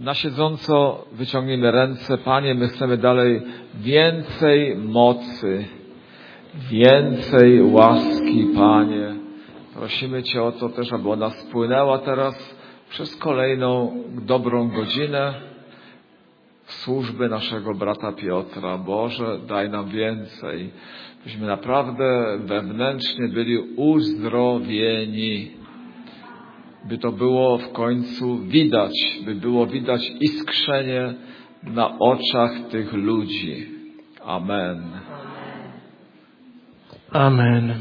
Na siedząco wyciągnijmy ręce. Panie, my chcemy dalej więcej mocy, więcej łaski, Panie. Prosimy Cię o to też, aby ona spłynęła teraz przez kolejną dobrą godzinę służby naszego brata Piotra. Boże, daj nam więcej, byśmy naprawdę wewnętrznie byli uzdrowieni by to było w końcu widać, by było widać iskrzenie na oczach tych ludzi. Amen. Amen.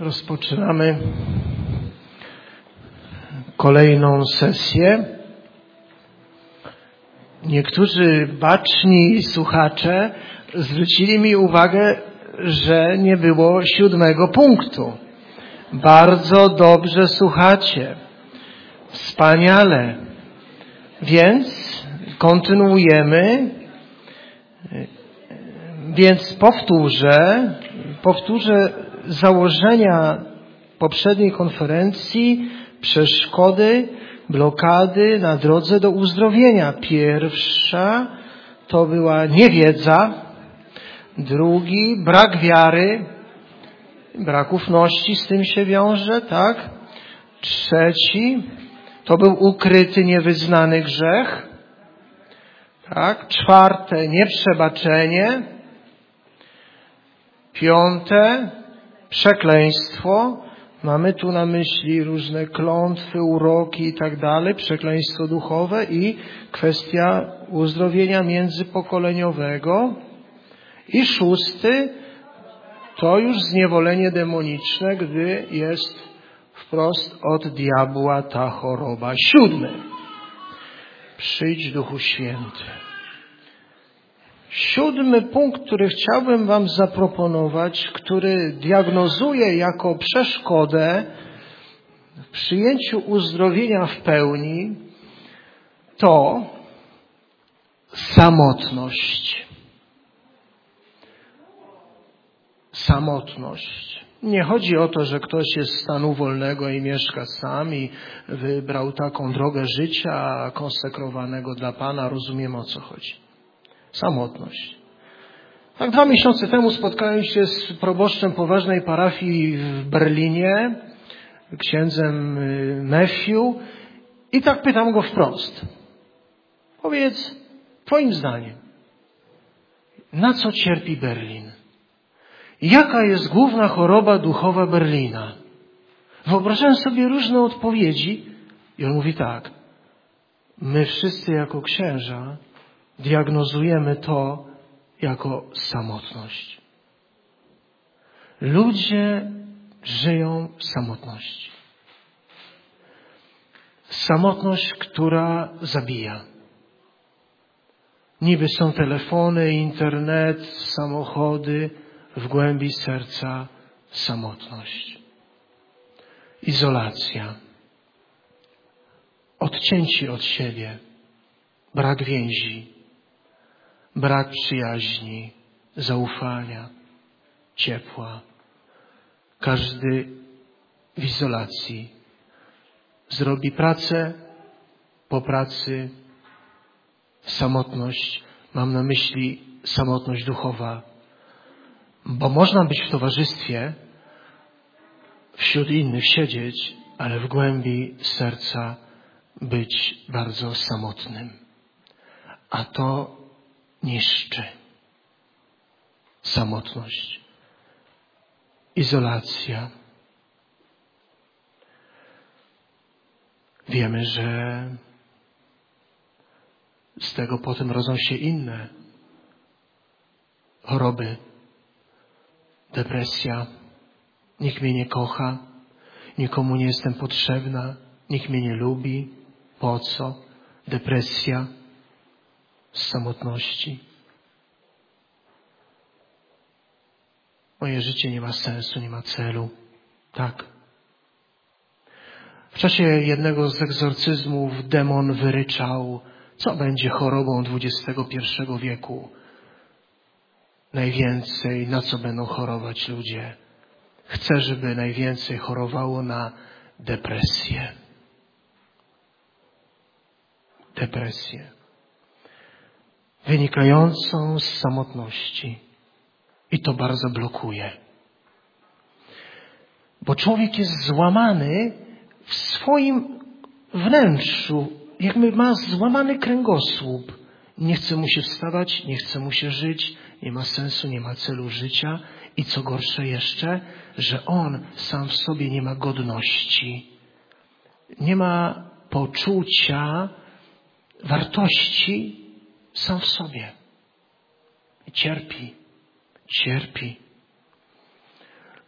Rozpoczynamy kolejną sesję. Niektórzy baczni słuchacze zwrócili mi uwagę, że nie było siódmego punktu. Bardzo dobrze słuchacie. Wspaniale. Więc kontynuujemy. Więc powtórzę, powtórzę założenia poprzedniej konferencji, przeszkody, blokady na drodze do uzdrowienia. Pierwsza to była niewiedza, Drugi, brak wiary, brak ufności z tym się wiąże, tak? Trzeci, to był ukryty, niewyznany grzech. Tak? Czwarte, nieprzebaczenie. Piąte, przekleństwo. Mamy tu na myśli różne klątwy, uroki i tak dalej, przekleństwo duchowe i kwestia uzdrowienia międzypokoleniowego. I szósty to już zniewolenie demoniczne, gdy jest wprost od diabła ta choroba. Siódmy. Przyjdź Duchu Święty. Siódmy punkt, który chciałbym Wam zaproponować, który diagnozuje jako przeszkodę w przyjęciu uzdrowienia w pełni, to samotność. Samotność. Nie chodzi o to, że ktoś jest stanu wolnego i mieszka sam i wybrał taką drogę życia konsekrowanego dla Pana. Rozumiem o co chodzi. Samotność. Tak dwa miesiące temu spotkałem się z proboszczem poważnej parafii w Berlinie, księdzem y, Matthew i tak pytam go wprost. Powiedz, Twoim zdaniem, na co cierpi Berlin? Jaka jest główna choroba duchowa Berlina? Wyobrażałem sobie różne odpowiedzi i on mówi tak. My wszyscy jako księża diagnozujemy to jako samotność. Ludzie żyją w samotności. Samotność, która zabija. Niby są telefony, internet, samochody, w głębi serca samotność, izolacja, odcięci od siebie, brak więzi, brak przyjaźni, zaufania, ciepła. Każdy w izolacji zrobi pracę po pracy, samotność, mam na myśli samotność duchowa, bo można być w towarzystwie, wśród innych siedzieć, ale w głębi serca być bardzo samotnym. A to niszczy. Samotność, izolacja. Wiemy, że z tego potem rodzą się inne choroby depresja, nikt mnie nie kocha, nikomu nie jestem potrzebna, nikt mnie nie lubi, po co? Depresja z samotności. Moje życie nie ma sensu, nie ma celu. Tak. W czasie jednego z egzorcyzmów demon wyryczał, co będzie chorobą XXI wieku najwięcej, na co będą chorować ludzie. Chcę, żeby najwięcej chorowało na depresję. depresję, wynikającą z samotności. I to bardzo blokuje. Bo człowiek jest złamany w swoim wnętrzu, jakby ma złamany kręgosłup. Nie chce mu się wstawać, nie chce mu się żyć, nie ma sensu, nie ma celu życia i co gorsze jeszcze, że on sam w sobie nie ma godności, nie ma poczucia wartości sam w sobie. Cierpi, cierpi.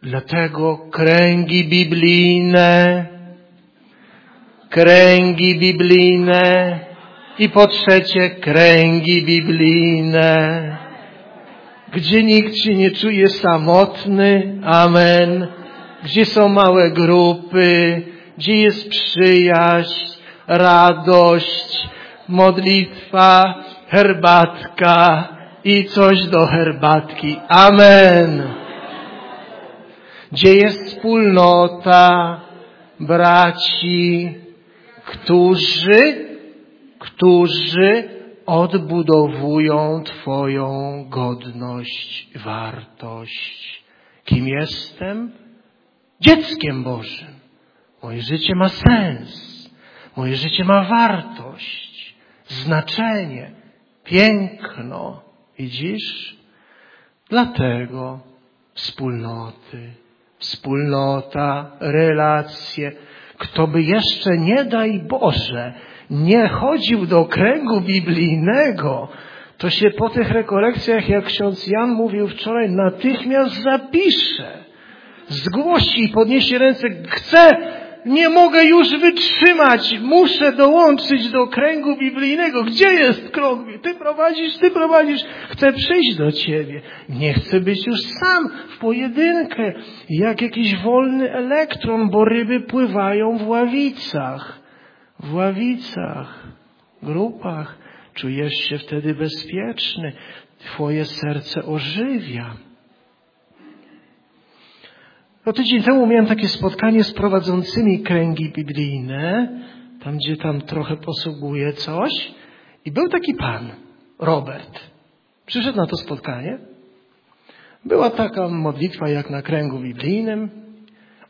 Dlatego kręgi biblijne, kręgi biblijne i po trzecie kręgi biblijne gdzie nikt się nie czuje samotny, amen, gdzie są małe grupy, gdzie jest przyjaźń, radość, modlitwa, herbatka i coś do herbatki, amen. Gdzie jest wspólnota braci, którzy, którzy odbudowują Twoją godność, wartość. Kim jestem? Dzieckiem Bożym. Moje życie ma sens. Moje życie ma wartość, znaczenie, piękno. Widzisz? Dlatego wspólnoty, wspólnota, relacje. Kto by jeszcze, nie daj Boże, nie chodził do kręgu biblijnego, to się po tych rekolekcjach, jak ksiądz Jan mówił wczoraj, natychmiast zapisze. Zgłosi i podniesie ręce. Chcę, nie mogę już wytrzymać. Muszę dołączyć do kręgu biblijnego. Gdzie jest krąg? Ty prowadzisz, ty prowadzisz. Chcę przyjść do ciebie. Nie chcę być już sam w pojedynkę, jak jakiś wolny elektron, bo ryby pływają w ławicach w ławicach, grupach. Czujesz się wtedy bezpieczny. Twoje serce ożywia. No tydzień temu miałem takie spotkanie z prowadzącymi kręgi biblijne, tam gdzie tam trochę posługuje coś. I był taki pan, Robert. Przyszedł na to spotkanie. Była taka modlitwa jak na kręgu biblijnym.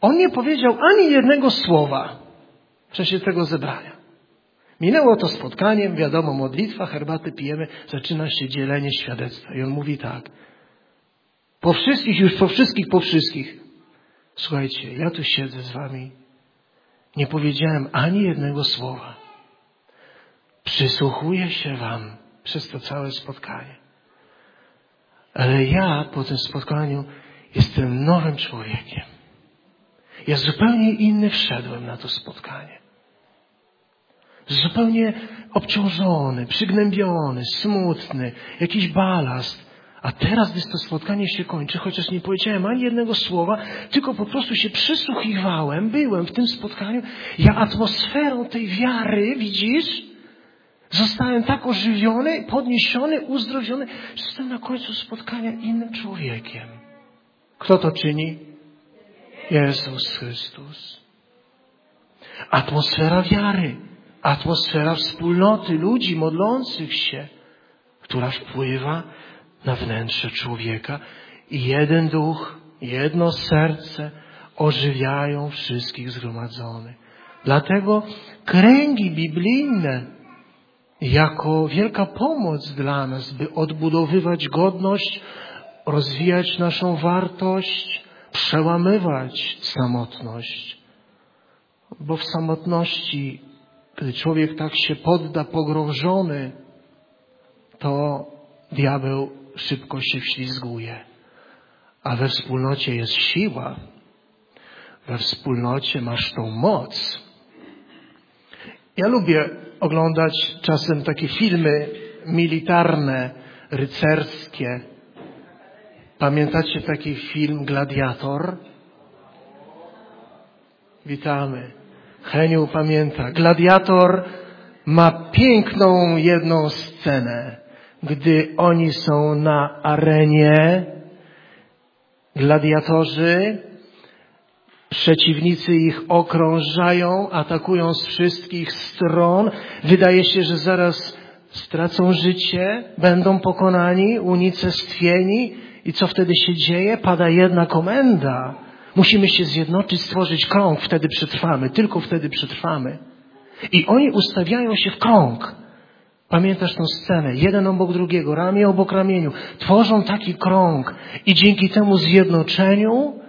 On nie powiedział ani jednego słowa w czasie tego zebrania. Minęło to spotkaniem, wiadomo, modlitwa, herbaty pijemy, zaczyna się dzielenie świadectwa. I on mówi tak. Po wszystkich, już po wszystkich, po wszystkich. Słuchajcie, ja tu siedzę z wami. Nie powiedziałem ani jednego słowa. Przysłuchuję się wam przez to całe spotkanie. Ale ja po tym spotkaniu jestem nowym człowiekiem. Ja zupełnie inny wszedłem na to spotkanie zupełnie obciążony, przygnębiony, smutny, jakiś balast. A teraz, gdy to spotkanie się kończy, chociaż nie powiedziałem ani jednego słowa, tylko po prostu się przysłuchiwałem, byłem w tym spotkaniu, ja atmosferą tej wiary, widzisz, zostałem tak ożywiony, podniesiony, uzdrowiony, że jestem na końcu spotkania innym człowiekiem. Kto to czyni? Jezus Chrystus. Atmosfera wiary atmosfera wspólnoty ludzi modlących się, która wpływa na wnętrze człowieka i jeden duch, jedno serce ożywiają wszystkich zgromadzonych. Dlatego kręgi biblijne jako wielka pomoc dla nas, by odbudowywać godność, rozwijać naszą wartość, przełamywać samotność. Bo w samotności gdy człowiek tak się podda pogrążony, to diabeł szybko się wślizguje. A we wspólnocie jest siła. We wspólnocie masz tą moc. Ja lubię oglądać czasem takie filmy militarne, rycerskie. Pamiętacie taki film Gladiator? Witamy. Heniu pamięta. Gladiator ma piękną jedną scenę, gdy oni są na arenie. Gladiatorzy Przeciwnicy ich okrążają, atakują z wszystkich stron. Wydaje się, że zaraz stracą życie, będą pokonani, unicestwieni. I co wtedy się dzieje? Pada jedna komenda. Musimy się zjednoczyć, stworzyć krąg, wtedy przetrwamy, tylko wtedy przetrwamy. I oni ustawiają się w krąg. Pamiętasz tę scenę? Jeden obok drugiego, ramię obok ramieniu. Tworzą taki krąg i dzięki temu zjednoczeniu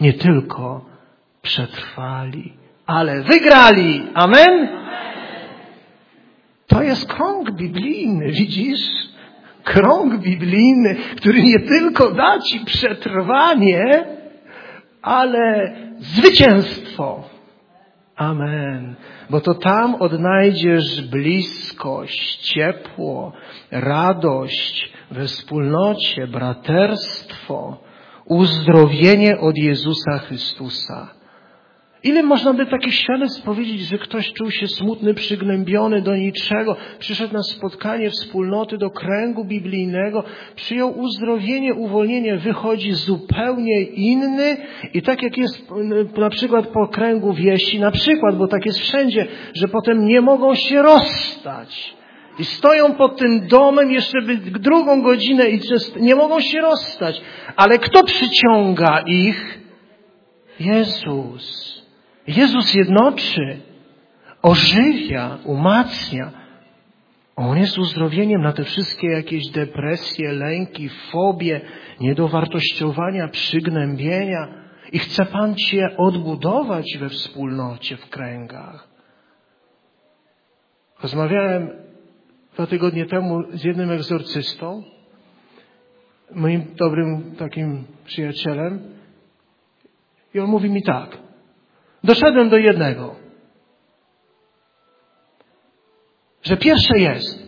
nie tylko przetrwali, ale wygrali. Amen? To jest krąg biblijny, widzisz? Krąg biblijny, który nie tylko da ci przetrwanie, ale zwycięstwo. Amen. Bo to tam odnajdziesz bliskość, ciepło, radość we wspólnocie, braterstwo, uzdrowienie od Jezusa Chrystusa. Ile można by takich świadectw powiedzieć, że ktoś czuł się smutny, przygnębiony do niczego, przyszedł na spotkanie wspólnoty do kręgu biblijnego, przyjął uzdrowienie, uwolnienie, wychodzi zupełnie inny i tak jak jest na przykład po kręgu wieści, na przykład, bo tak jest wszędzie, że potem nie mogą się rozstać. I stoją pod tym domem jeszcze by drugą godzinę i nie mogą się rozstać. Ale kto przyciąga ich? Jezus. Jezus jednoczy, ożywia, umacnia. On jest uzdrowieniem na te wszystkie jakieś depresje, lęki, fobie, niedowartościowania, przygnębienia. I chce Pan Cię odbudować we wspólnocie, w kręgach. Rozmawiałem dwa tygodnie temu z jednym egzorcystą, moim dobrym takim przyjacielem, i on mówi mi tak. Doszedłem do jednego. Że pierwsze jest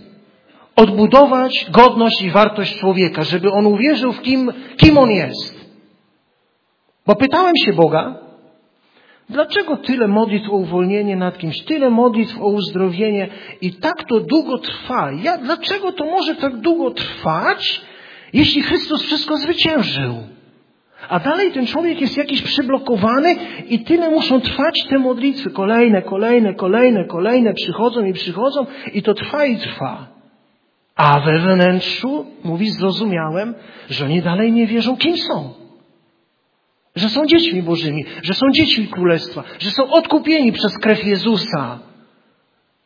odbudować godność i wartość człowieka, żeby on uwierzył w kim, kim on jest. Bo pytałem się Boga, dlaczego tyle modlitw o uwolnienie nad kimś, tyle modlitw o uzdrowienie i tak to długo trwa? Ja, dlaczego to może tak długo trwać, jeśli Chrystus wszystko zwyciężył? A dalej ten człowiek jest jakiś przyblokowany i tyle muszą trwać te modlitwy. Kolejne, kolejne, kolejne, kolejne przychodzą i przychodzą i to trwa i trwa. A we wnętrzu, mówi, zrozumiałem, że oni dalej nie wierzą, kim są. Że są dziećmi Bożymi, że są dziećmi Królestwa, że są odkupieni przez krew Jezusa,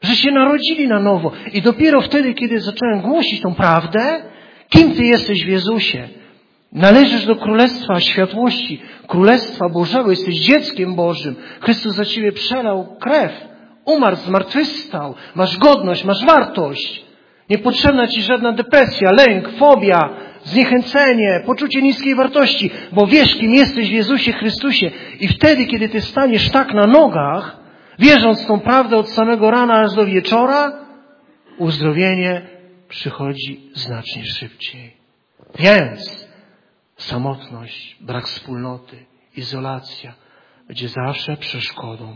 że się narodzili na nowo. I dopiero wtedy, kiedy zacząłem głosić tą prawdę, kim Ty jesteś w Jezusie, Należysz do Królestwa Światłości, Królestwa Bożego, jesteś dzieckiem Bożym. Chrystus za ciebie przelał krew, umarł, zmartwychwstał, masz godność, masz wartość. Niepotrzebna ci żadna depresja, lęk, fobia, zniechęcenie, poczucie niskiej wartości, bo wiesz, kim jesteś w Jezusie Chrystusie. I wtedy, kiedy ty staniesz tak na nogach, wierząc w tą prawdę od samego rana aż do wieczora, uzdrowienie przychodzi znacznie szybciej. Więc samotność, brak wspólnoty, izolacja będzie zawsze przeszkodą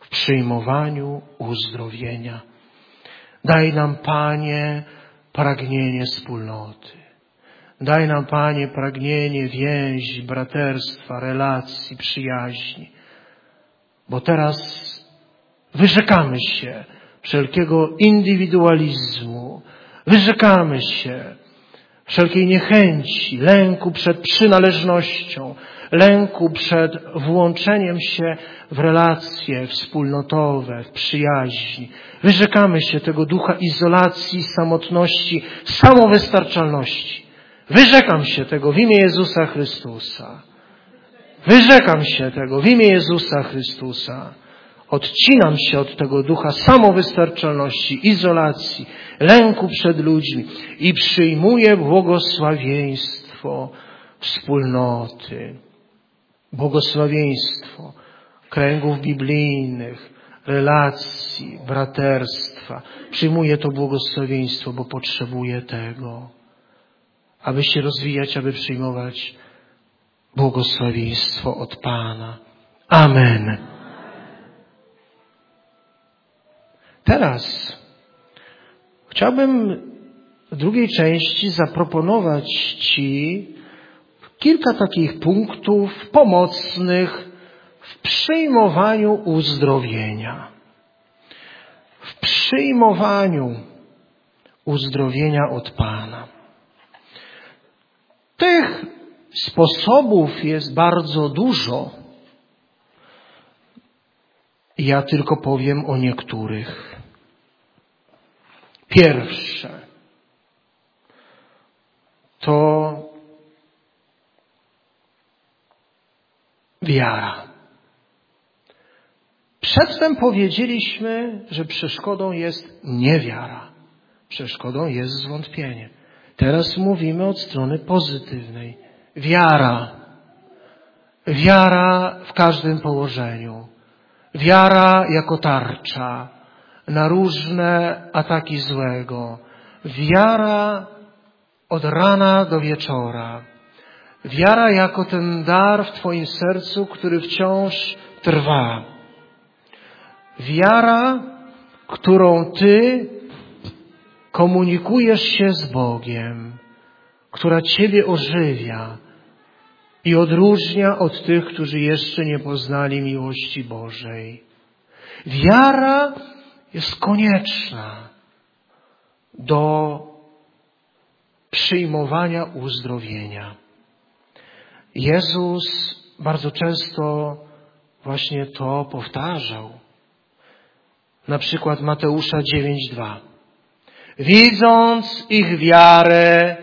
w przyjmowaniu uzdrowienia. Daj nam, Panie, pragnienie wspólnoty. Daj nam, Panie, pragnienie więzi, braterstwa, relacji, przyjaźni. Bo teraz wyrzekamy się wszelkiego indywidualizmu, wyrzekamy się wszelkiej niechęci, lęku przed przynależnością, lęku przed włączeniem się w relacje wspólnotowe, w przyjaźni. Wyrzekamy się tego ducha izolacji, samotności, samowystarczalności. Wyrzekam się tego w imię Jezusa Chrystusa. Wyrzekam się tego w imię Jezusa Chrystusa. Odcinam się od tego ducha samowystarczalności, izolacji, lęku przed ludźmi i przyjmuję błogosławieństwo wspólnoty, błogosławieństwo kręgów biblijnych, relacji, braterstwa. Przyjmuję to błogosławieństwo, bo potrzebuję tego, aby się rozwijać, aby przyjmować błogosławieństwo od Pana. Amen. Teraz chciałbym w drugiej części zaproponować Ci kilka takich punktów pomocnych w przyjmowaniu uzdrowienia. W przyjmowaniu uzdrowienia od Pana. Tych sposobów jest bardzo dużo. Ja tylko powiem o niektórych. Pierwsze to wiara. Przedtem powiedzieliśmy, że przeszkodą jest niewiara. Przeszkodą jest zwątpienie. Teraz mówimy od strony pozytywnej. Wiara. Wiara w każdym położeniu. Wiara jako tarcza na różne ataki złego. Wiara od rana do wieczora. Wiara jako ten dar w Twoim sercu, który wciąż trwa. Wiara, którą Ty komunikujesz się z Bogiem, która Ciebie ożywia i odróżnia od tych, którzy jeszcze nie poznali miłości Bożej. Wiara jest konieczna do przyjmowania uzdrowienia. Jezus bardzo często właśnie to powtarzał. Na przykład Mateusza 9:2. Widząc ich wiarę,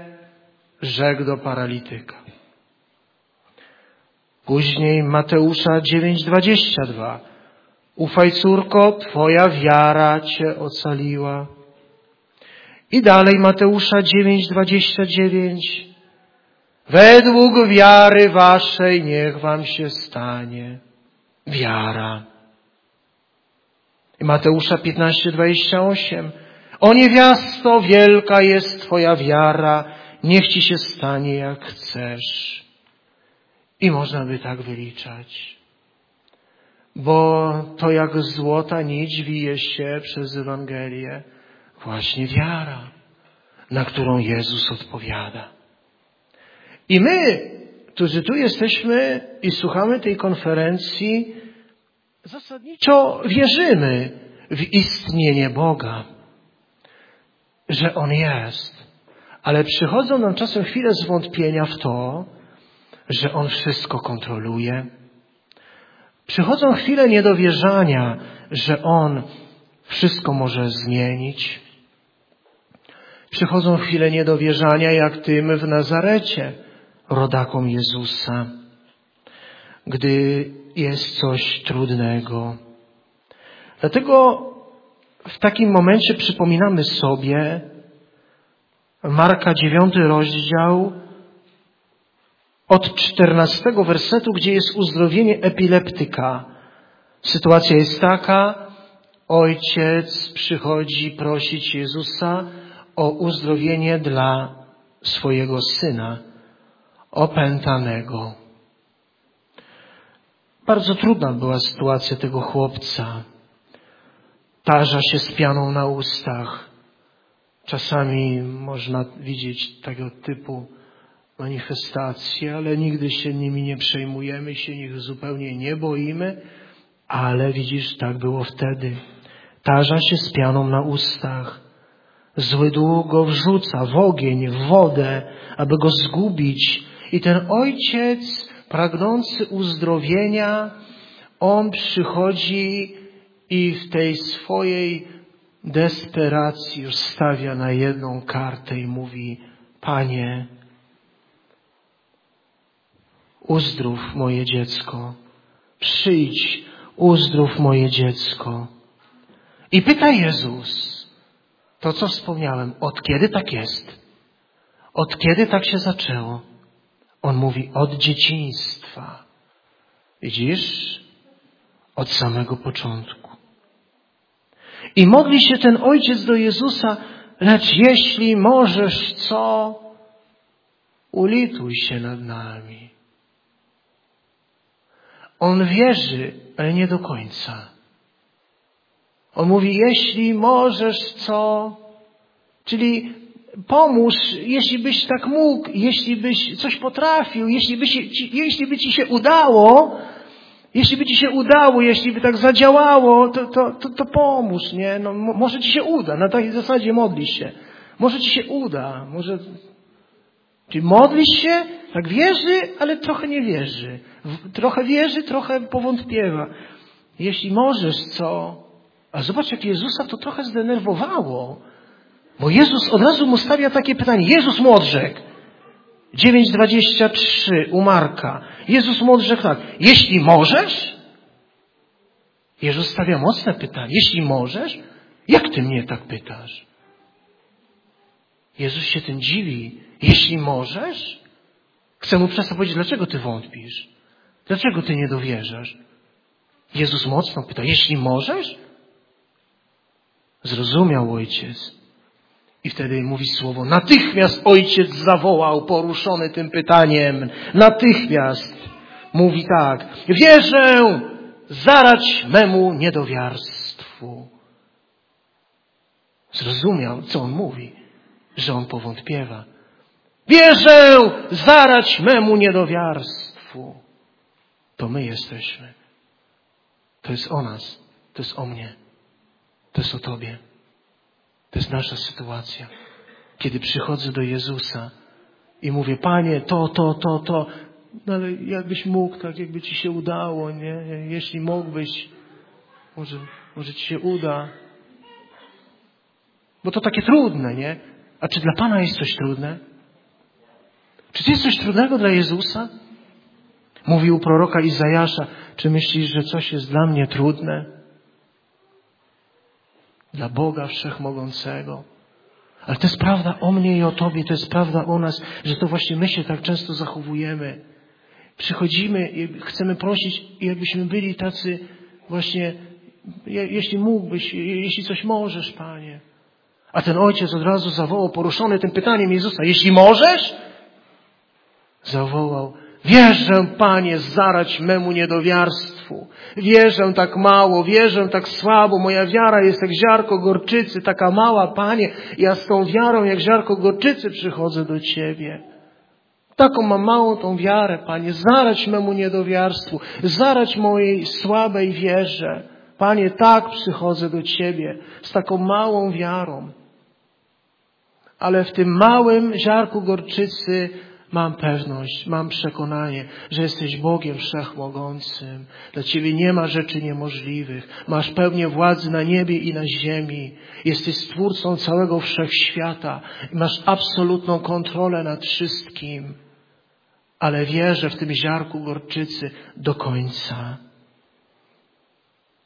rzekł do paralityka. Później Mateusza 9:22. Ufaj córko, twoja wiara cię ocaliła. I dalej Mateusza 9:29. Według wiary waszej niech wam się stanie. Wiara. I Mateusza 15:28. O niewiasto, wielka jest Twoja wiara, niech Ci się stanie jak chcesz. I można by tak wyliczać. Bo to jak złota nić wije się przez Ewangelię, właśnie wiara, na którą Jezus odpowiada. I my, którzy tu jesteśmy i słuchamy tej konferencji, zasadniczo wierzymy w istnienie Boga że On jest. Ale przychodzą nam czasem chwile zwątpienia w to, że On wszystko kontroluje. Przychodzą chwile niedowierzania, że On wszystko może zmienić. Przychodzą chwile niedowierzania, jak tym w Nazarecie, rodakom Jezusa, gdy jest coś trudnego. Dlatego w takim momencie przypominamy sobie Marka dziewiąty rozdział od czternastego wersetu, gdzie jest uzdrowienie epileptyka. Sytuacja jest taka, ojciec przychodzi prosić Jezusa o uzdrowienie dla swojego syna opętanego. Bardzo trudna była sytuacja tego chłopca tarza się z pianą na ustach. Czasami można widzieć tego typu manifestacje, ale nigdy się nimi nie przejmujemy, się ich zupełnie nie boimy, ale widzisz, tak było wtedy. Tarza się z pianą na ustach. Zły duch go wrzuca w ogień, w wodę, aby go zgubić. I ten ojciec, pragnący uzdrowienia, on przychodzi i w tej swojej desperacji już stawia na jedną kartę i mówi, Panie, uzdrów moje dziecko, przyjdź, uzdrów moje dziecko. I pyta Jezus, to co wspomniałem, od kiedy tak jest? Od kiedy tak się zaczęło? On mówi, od dzieciństwa. Widzisz? Od samego początku. I modli się ten ojciec do Jezusa, lecz jeśli możesz co, ulituj się nad nami. On wierzy, ale nie do końca. On mówi, jeśli możesz co, czyli pomóż, jeśli byś tak mógł, jeśli byś coś potrafił, jeśli by, się, jeśli by ci się udało, jeśli by ci się udało, jeśli by tak zadziałało, to, to, to, to pomóż, nie? No, może ci się uda, na takiej zasadzie modlisz się. Może ci się uda, może... Czyli modlisz się, tak wierzy, ale trochę nie wierzy. Trochę wierzy, trochę powątpiewa. Jeśli możesz, co? A zobacz, jak Jezusa to trochę zdenerwowało. Bo Jezus od razu mu stawia takie pytanie. Jezus mu odrzekł. 9.23 u Marka. Jezus mu odrzekł tak. Jeśli możesz? Jezus stawia mocne pytanie. Jeśli możesz? Jak ty mnie tak pytasz? Jezus się tym dziwi. Jeśli możesz? Chcę mu przez to powiedzieć, dlaczego ty wątpisz? Dlaczego ty nie dowierzasz? Jezus mocno pyta, jeśli możesz? Zrozumiał ojciec. I wtedy mówi słowo, natychmiast ojciec zawołał, poruszony tym pytaniem. Natychmiast mówi tak, wierzę, zarać memu niedowiarstwu. Zrozumiał, co on mówi, że on powątpiewa. Wierzę, zarać memu niedowiarstwu. To my jesteśmy. To jest o nas. To jest o mnie. To jest o Tobie. To jest nasza sytuacja. Kiedy przychodzę do Jezusa i mówię, Panie, to, to, to, to, no ale jakbyś mógł, tak jakby Ci się udało, nie? Jeśli mógłbyś, może, może Ci się uda. Bo to takie trudne, nie? A czy dla Pana jest coś trudne? Czy to jest coś trudnego dla Jezusa? Mówił proroka Izajasza, czy myślisz, że coś jest dla mnie trudne? Dla Boga Wszechmogącego. Ale to jest prawda o mnie i o Tobie, to jest prawda o nas, że to właśnie my się tak często zachowujemy. Przychodzimy i chcemy prosić, jakbyśmy byli tacy właśnie, jeśli mógłbyś, jeśli coś możesz, Panie. A ten ojciec od razu zawołał, poruszony tym pytaniem Jezusa, jeśli możesz? Zawołał, Wierzę, Panie, zarać memu niedowiarstwu. Wierzę tak mało, wierzę tak słabo. Moja wiara jest jak ziarko gorczycy, taka mała, Panie. Ja z tą wiarą jak ziarko gorczycy przychodzę do Ciebie. Taką mam małą tą wiarę, Panie. Zarać memu niedowiarstwu. Zarać mojej słabej wierze. Panie, tak przychodzę do Ciebie. Z taką małą wiarą. Ale w tym małym ziarku gorczycy Mam pewność, mam przekonanie, że jesteś Bogiem Wszechmogącym. Dla Ciebie nie ma rzeczy niemożliwych. Masz pełnię władzy na niebie i na ziemi. Jesteś Stwórcą całego Wszechświata. I masz absolutną kontrolę nad wszystkim. Ale wierzę w tym ziarku gorczycy do końca.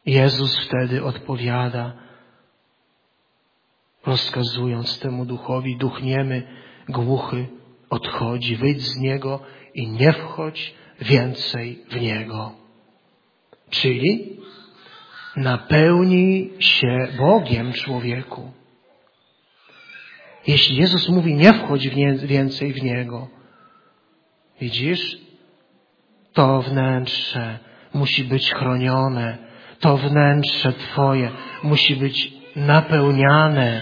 Jezus wtedy odpowiada, rozkazując temu duchowi, duch niemy, głuchy, odchodzi, wyjdź z niego i nie wchodź więcej w niego. Czyli napełnij się Bogiem człowieku. Jeśli Jezus mówi nie wchodź więcej w niego, widzisz, to wnętrze musi być chronione, to wnętrze Twoje musi być napełniane,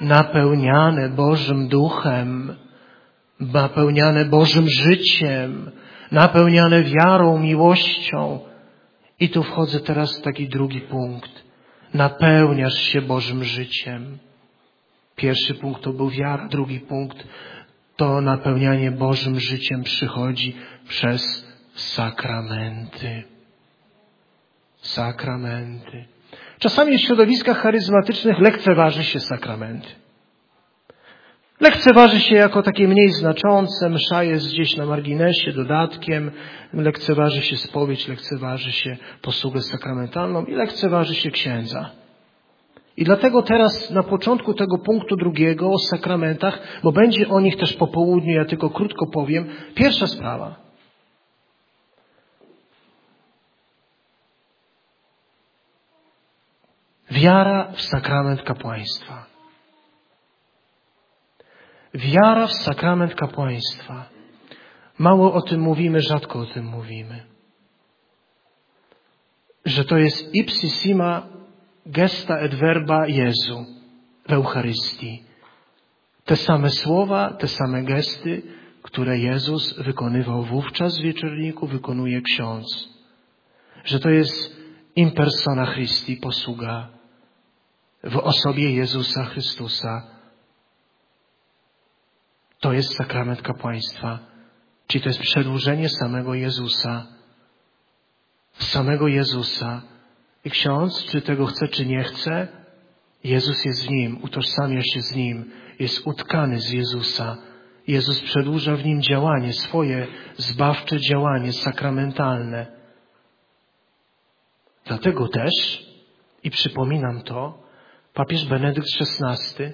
napełniane Bożym Duchem napełniane Bożym życiem, napełniane wiarą, miłością. I tu wchodzę teraz w taki drugi punkt. Napełniasz się Bożym życiem. Pierwszy punkt to był wiara, drugi punkt to napełnianie Bożym życiem przychodzi przez sakramenty. Sakramenty. Czasami w środowiskach charyzmatycznych lekceważy się sakramenty. Lekceważy się jako takie mniej znaczące, msza jest gdzieś na marginesie, dodatkiem, lekceważy się spowiedź, lekceważy się posługę sakramentalną i lekceważy się księdza. I dlatego teraz na początku tego punktu drugiego o sakramentach, bo będzie o nich też po południu, ja tylko krótko powiem, pierwsza sprawa. Wiara w sakrament kapłaństwa. Wiara w sakrament kapłaństwa. Mało o tym mówimy, rzadko o tym mówimy. Że to jest ipsissima gesta et verba Jezu w Eucharystii. Te same słowa, te same gesty, które Jezus wykonywał wówczas w wieczorniku, wykonuje ksiądz. Że to jest impersona Christi, posługa w osobie Jezusa Chrystusa. To jest sakrament kapłaństwa, czyli to jest przedłużenie samego Jezusa. Samego Jezusa. I ksiądz, czy tego chce, czy nie chce, Jezus jest w nim, utożsamia się z nim, jest utkany z Jezusa. Jezus przedłuża w nim działanie, swoje zbawcze działanie sakramentalne. Dlatego też, i przypominam to, papież Benedykt XVI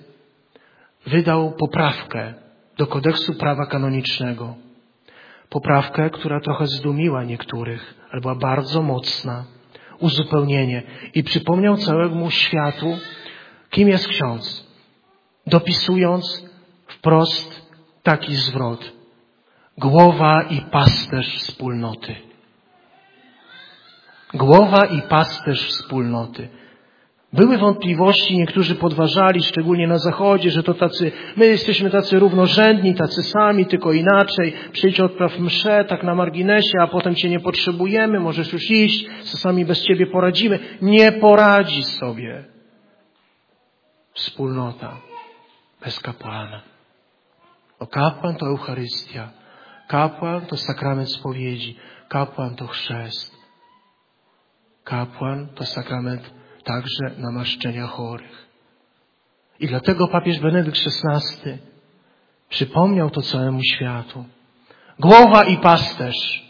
wydał poprawkę do kodeksu prawa kanonicznego. Poprawkę, która trochę zdumiła niektórych, ale była bardzo mocna. Uzupełnienie. I przypomniał całemu światu, kim jest ksiądz. Dopisując wprost taki zwrot. Głowa i pasterz wspólnoty. Głowa i pasterz wspólnoty. Były wątpliwości, niektórzy podważali, szczególnie na zachodzie, że to tacy, my jesteśmy tacy równorzędni, tacy sami, tylko inaczej. Przyjdź odpraw mszę, tak na marginesie, a potem Cię nie potrzebujemy, możesz już iść, sami bez Ciebie poradzimy. Nie poradzi sobie wspólnota bez kapłana. O kapłan to Eucharystia. Kapłan to sakrament spowiedzi. Kapłan to chrzest. Kapłan to sakrament także namaszczenia chorych. I dlatego papież Benedykt XVI przypomniał to całemu światu. Głowa i pasterz.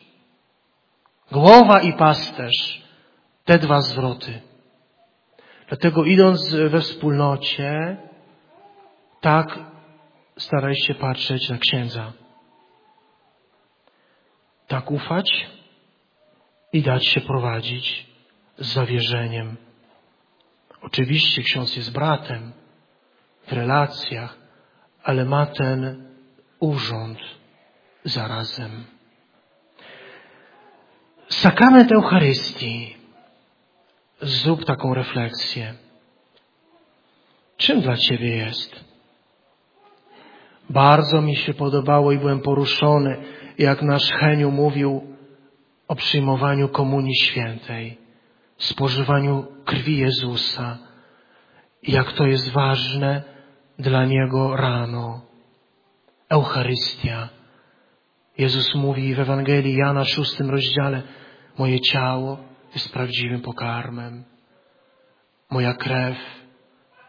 Głowa i pasterz. Te dwa zwroty. Dlatego idąc we wspólnocie, tak staraj się patrzeć na księdza. Tak ufać i dać się prowadzić z zawierzeniem. Oczywiście ksiądz jest bratem w relacjach, ale ma ten urząd zarazem. Sakrament Eucharystii. Zrób taką refleksję. Czym dla Ciebie jest? Bardzo mi się podobało i byłem poruszony, jak nasz Heniu mówił o przyjmowaniu Komunii Świętej spożywaniu krwi Jezusa, jak to jest ważne dla Niego rano. Eucharystia. Jezus mówi w Ewangelii Jana, szóstym rozdziale, moje ciało jest prawdziwym pokarmem, moja krew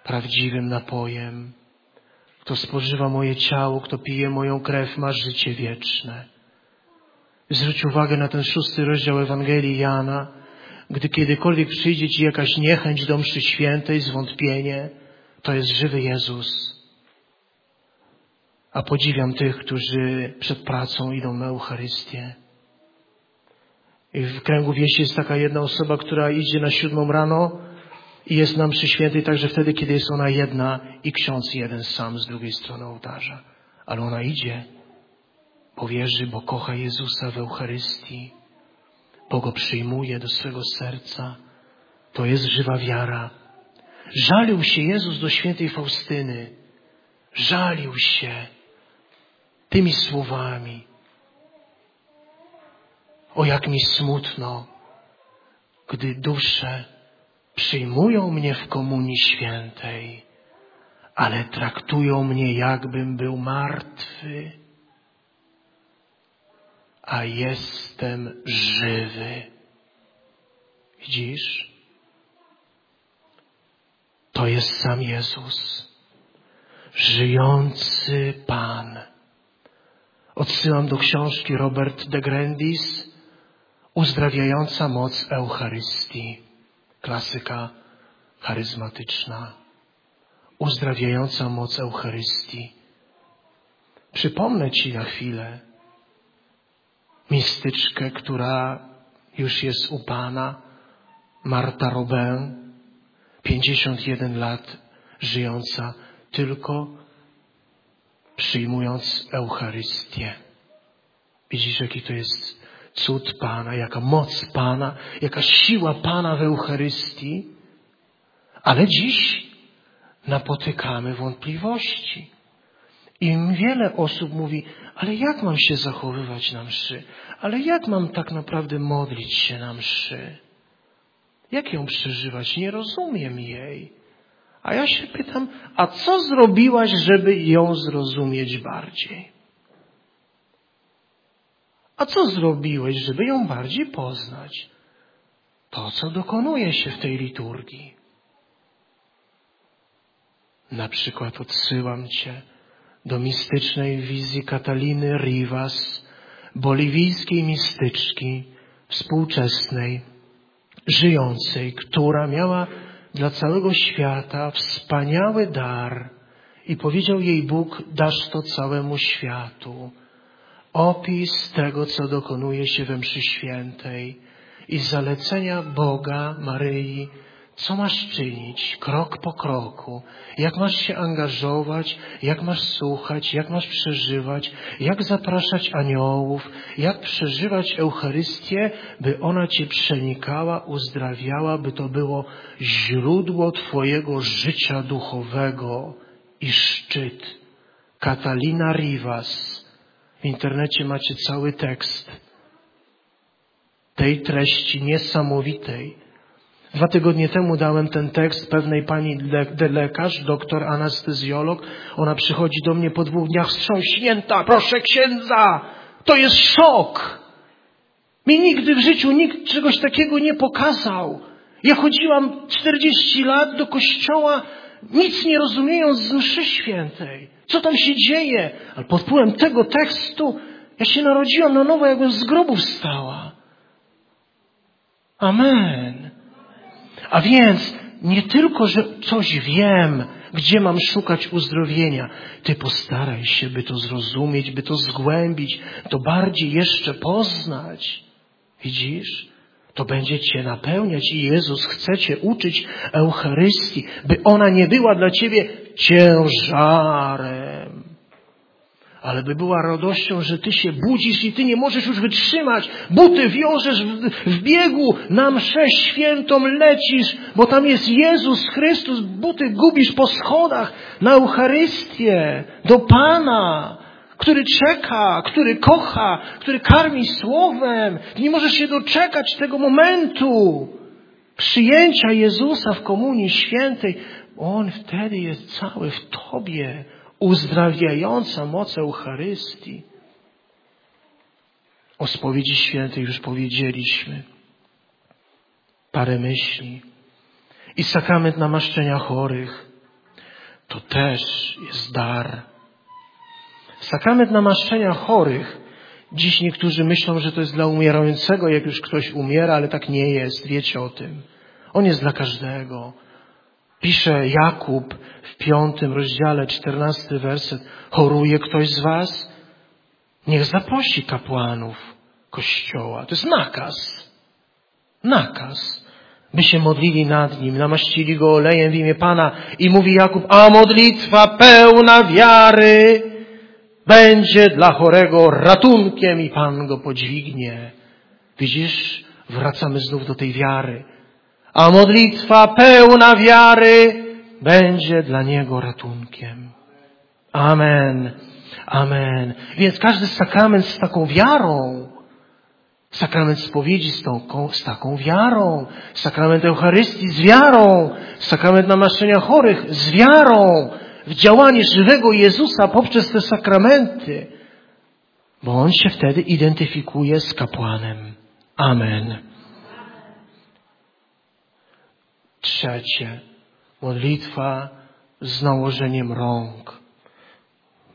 prawdziwym napojem. Kto spożywa moje ciało, kto pije moją krew, ma życie wieczne. Zwróć uwagę na ten szósty rozdział Ewangelii Jana, gdy kiedykolwiek przyjdzie Ci jakaś niechęć do mszy świętej, zwątpienie, to jest żywy Jezus. A podziwiam tych, którzy przed pracą idą na Eucharystię. I w kręgu wieści jest taka jedna osoba, która idzie na siódmą rano i jest na mszy świętej także wtedy, kiedy jest ona jedna i ksiądz jeden sam z drugiej strony ołtarza. Ale ona idzie, bo wierzy, bo kocha Jezusa w Eucharystii bo przyjmuje do swego serca. To jest żywa wiara. Żalił się Jezus do świętej Faustyny. Żalił się tymi słowami. O jak mi smutno, gdy dusze przyjmują mnie w komunii świętej, ale traktują mnie jakbym był martwy a jestem żywy. Widzisz? To jest sam Jezus, żyjący Pan. Odsyłam do książki Robert de Grandis, Uzdrawiająca moc Eucharystii, klasyka charyzmatyczna. Uzdrawiająca moc Eucharystii. Przypomnę Ci na chwilę, mistyczkę, która już jest u Pana, Marta Robin, 51 lat żyjąca tylko przyjmując Eucharystię. Widzisz, jaki to jest cud Pana, jaka moc Pana, jaka siła Pana w Eucharystii. Ale dziś napotykamy wątpliwości. I wiele osób mówi, ale jak mam się zachowywać na mszy? Ale jak mam tak naprawdę modlić się na mszy? Jak ją przeżywać? Nie rozumiem jej. A ja się pytam, a co zrobiłaś, żeby ją zrozumieć bardziej? A co zrobiłeś, żeby ją bardziej poznać? To, co dokonuje się w tej liturgii. Na przykład odsyłam Cię do mistycznej wizji Kataliny Rivas, boliwijskiej mistyczki, współczesnej, żyjącej, która miała dla całego świata wspaniały dar i powiedział jej Bóg, dasz to całemu światu. Opis tego, co dokonuje się we mszy świętej i zalecenia Boga, Maryi, co masz czynić krok po kroku, jak masz się angażować, jak masz słuchać, jak masz przeżywać, jak zapraszać aniołów, jak przeżywać Eucharystię, by ona cię przenikała, uzdrawiała, by to było źródło twojego życia duchowego i szczyt. Katalina Rivas. W internecie macie cały tekst tej treści niesamowitej Dwa tygodnie temu dałem ten tekst pewnej pani de lekarz, doktor anestezjolog. Ona przychodzi do mnie po dwóch dniach wstrząśnięta. Proszę księdza, to jest szok. Mi nigdy w życiu nikt czegoś takiego nie pokazał. Ja chodziłam 40 lat do kościoła, nic nie rozumiejąc z mszy świętej. Co tam się dzieje? Ale pod wpływem tego tekstu ja się narodziłam na nowo, jakbym z grobu wstała. Amen. A więc nie tylko, że coś wiem, gdzie mam szukać uzdrowienia. Ty postaraj się, by to zrozumieć, by to zgłębić, to bardziej jeszcze poznać. Widzisz? To będzie Cię napełniać i Jezus chce Cię uczyć Eucharystii, by ona nie była dla Ciebie ciężarem ale by była radością, że Ty się budzisz i Ty nie możesz już wytrzymać. Buty wiążesz w, w biegu, na mszę świętą lecisz, bo tam jest Jezus Chrystus. Buty gubisz po schodach na Eucharystię, do Pana, który czeka, który kocha, który karmi słowem. Nie możesz się doczekać tego momentu przyjęcia Jezusa w Komunii Świętej. On wtedy jest cały w Tobie uzdrawiająca moc Eucharystii. O spowiedzi świętej już powiedzieliśmy. Parę myśli. I sakrament namaszczenia chorych to też jest dar. Sakrament namaszczenia chorych. Dziś niektórzy myślą, że to jest dla umierającego, jak już ktoś umiera, ale tak nie jest. Wiecie o tym. On jest dla każdego. Pisze Jakub w piątym rozdziale, czternasty werset. Choruje ktoś z was? Niech zaprosi kapłanów kościoła. To jest nakaz. Nakaz. By się modlili nad nim, namaścili go olejem w imię Pana i mówi Jakub, a modlitwa pełna wiary będzie dla chorego ratunkiem i Pan go podźwignie. Widzisz, wracamy znów do tej wiary a modlitwa pełna wiary będzie dla niego ratunkiem. Amen. Amen. Więc każdy sakrament z taką wiarą, sakrament spowiedzi z, tą, z taką wiarą, sakrament Eucharystii z wiarą, sakrament namaszczenia chorych z wiarą w działanie żywego Jezusa poprzez te sakramenty, bo On się wtedy identyfikuje z kapłanem. Amen. Trzecie, modlitwa z nałożeniem rąk.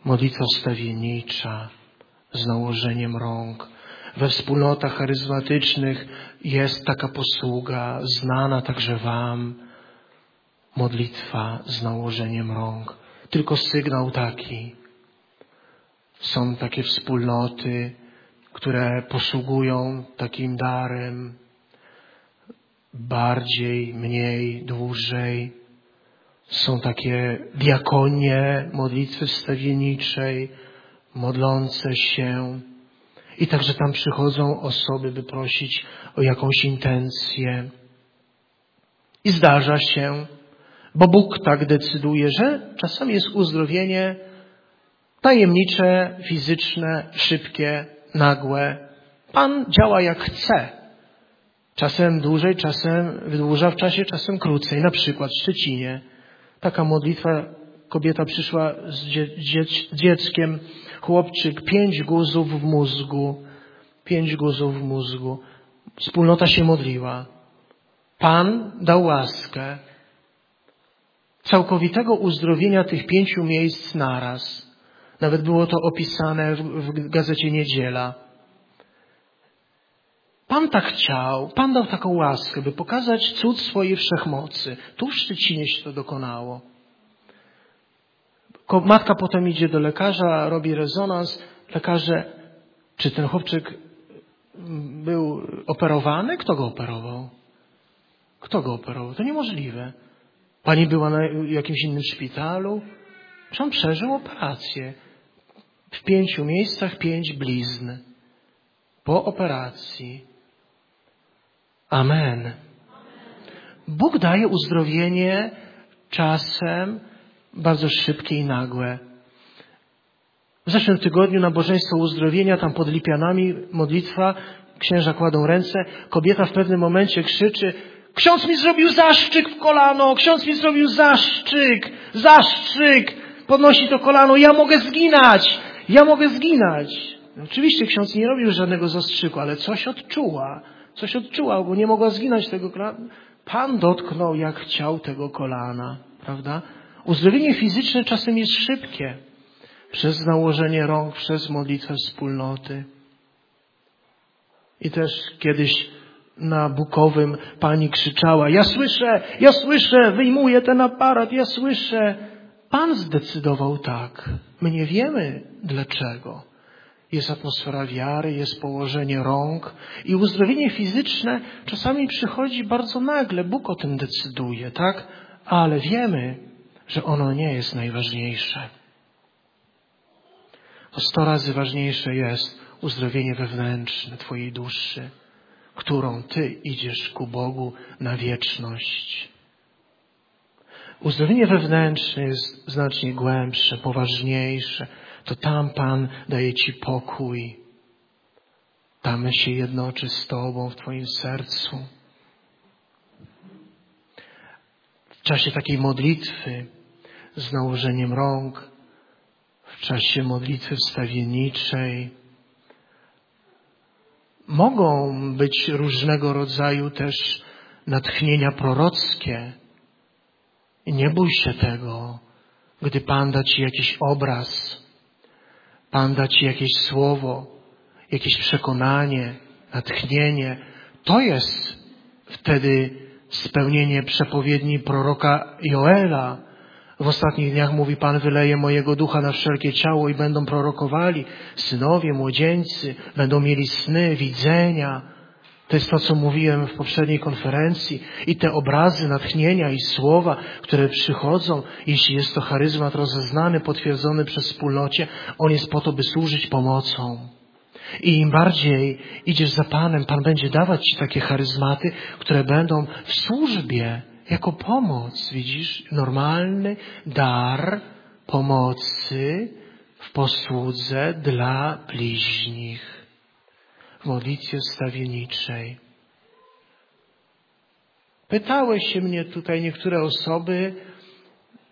Modlitwa stawiennicza z nałożeniem rąk. We wspólnotach charyzmatycznych jest taka posługa, znana także Wam. Modlitwa z nałożeniem rąk. Tylko sygnał taki. Są takie wspólnoty, które posługują takim darem bardziej, mniej, dłużej. Są takie diakonie modlitwy wstawienniczej, modlące się. I także tam przychodzą osoby, by prosić o jakąś intencję. I zdarza się, bo Bóg tak decyduje, że czasami jest uzdrowienie, Tajemnicze, fizyczne, szybkie, nagłe. Pan działa jak chce. Czasem dłużej, czasem wydłuża w czasie, czasem krócej. Na przykład w Szczecinie. Taka modlitwa, kobieta przyszła z dzie dzieckiem, chłopczyk, pięć guzów w mózgu, pięć guzów w mózgu. Wspólnota się modliła. Pan dał łaskę całkowitego uzdrowienia tych pięciu miejsc naraz. Nawet było to opisane w, w gazecie Niedziela. Pan tak chciał, Pan dał taką łaskę, by pokazać cud swojej wszechmocy. Tu w Szczecinie się to dokonało. Matka potem idzie do lekarza, robi rezonans. Lekarze, czy ten chłopczyk był operowany? Kto go operował? Kto go operował? To niemożliwe. Pani była na jakimś innym szpitalu? Czy on przeżył operację? W pięciu miejscach pięć blizn. Po operacji. Amen. Bóg daje uzdrowienie czasem bardzo szybkie i nagłe. W zeszłym tygodniu nabożeństwo uzdrowienia, tam pod Lipianami, modlitwa, księża kładą ręce, kobieta w pewnym momencie krzyczy, ksiądz mi zrobił zaszczyk w kolano, ksiądz mi zrobił zaszczyk, zaszczyk, podnosi to kolano, ja mogę zginać, ja mogę zginać. Oczywiście ksiądz nie robił żadnego zastrzyku, ale coś odczuła, coś odczuła, bo nie mogła zginać tego kolana. Pan dotknął jak chciał tego kolana, prawda? Uzdrowienie fizyczne czasem jest szybkie. Przez nałożenie rąk, przez modlitwę wspólnoty. I też kiedyś na Bukowym pani krzyczała, ja słyszę, ja słyszę, wyjmuję ten aparat, ja słyszę. Pan zdecydował tak. My nie wiemy dlaczego. Jest atmosfera wiary, jest położenie rąk i uzdrowienie fizyczne czasami przychodzi bardzo nagle. Bóg o tym decyduje, tak? Ale wiemy, że ono nie jest najważniejsze. O sto razy ważniejsze jest uzdrowienie wewnętrzne Twojej duszy, którą Ty idziesz ku Bogu na wieczność. Uzdrowienie wewnętrzne jest znacznie głębsze, poważniejsze. To tam Pan daje Ci pokój. Tam się jednoczy z Tobą w Twoim sercu. W czasie takiej modlitwy z nałożeniem rąk, w czasie modlitwy wstawienniczej. Mogą być różnego rodzaju też natchnienia prorockie. Nie bój się tego, gdy Pan da Ci jakiś obraz, Pan da Ci jakieś słowo, jakieś przekonanie, natchnienie. To jest wtedy spełnienie przepowiedni proroka Joela, w ostatnich dniach mówi Pan, wyleje mojego ducha na wszelkie ciało i będą prorokowali. Synowie, młodzieńcy będą mieli sny, widzenia. To jest to, co mówiłem w poprzedniej konferencji. I te obrazy, natchnienia i słowa, które przychodzą, jeśli jest to charyzmat rozeznany, potwierdzony przez wspólnocie, on jest po to, by służyć pomocą. I im bardziej idziesz za Panem, Pan będzie dawać Ci takie charyzmaty, które będą w służbie jako pomoc, widzisz, normalny dar pomocy w posłudze dla bliźnich, w modlitwie wstawienniczej. Pytałeś się mnie tutaj niektóre osoby,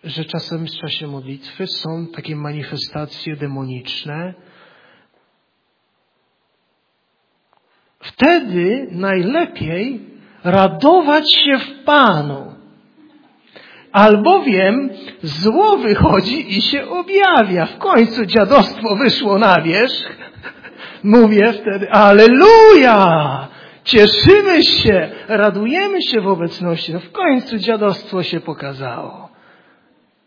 że czasem w czasie modlitwy są takie manifestacje demoniczne. Wtedy najlepiej radować się w Panu. Albowiem zło wychodzi i się objawia. W końcu dziadostwo wyszło na wierzch. Mówię wtedy, aleluja! Cieszymy się, radujemy się w obecności. No w końcu dziadostwo się pokazało.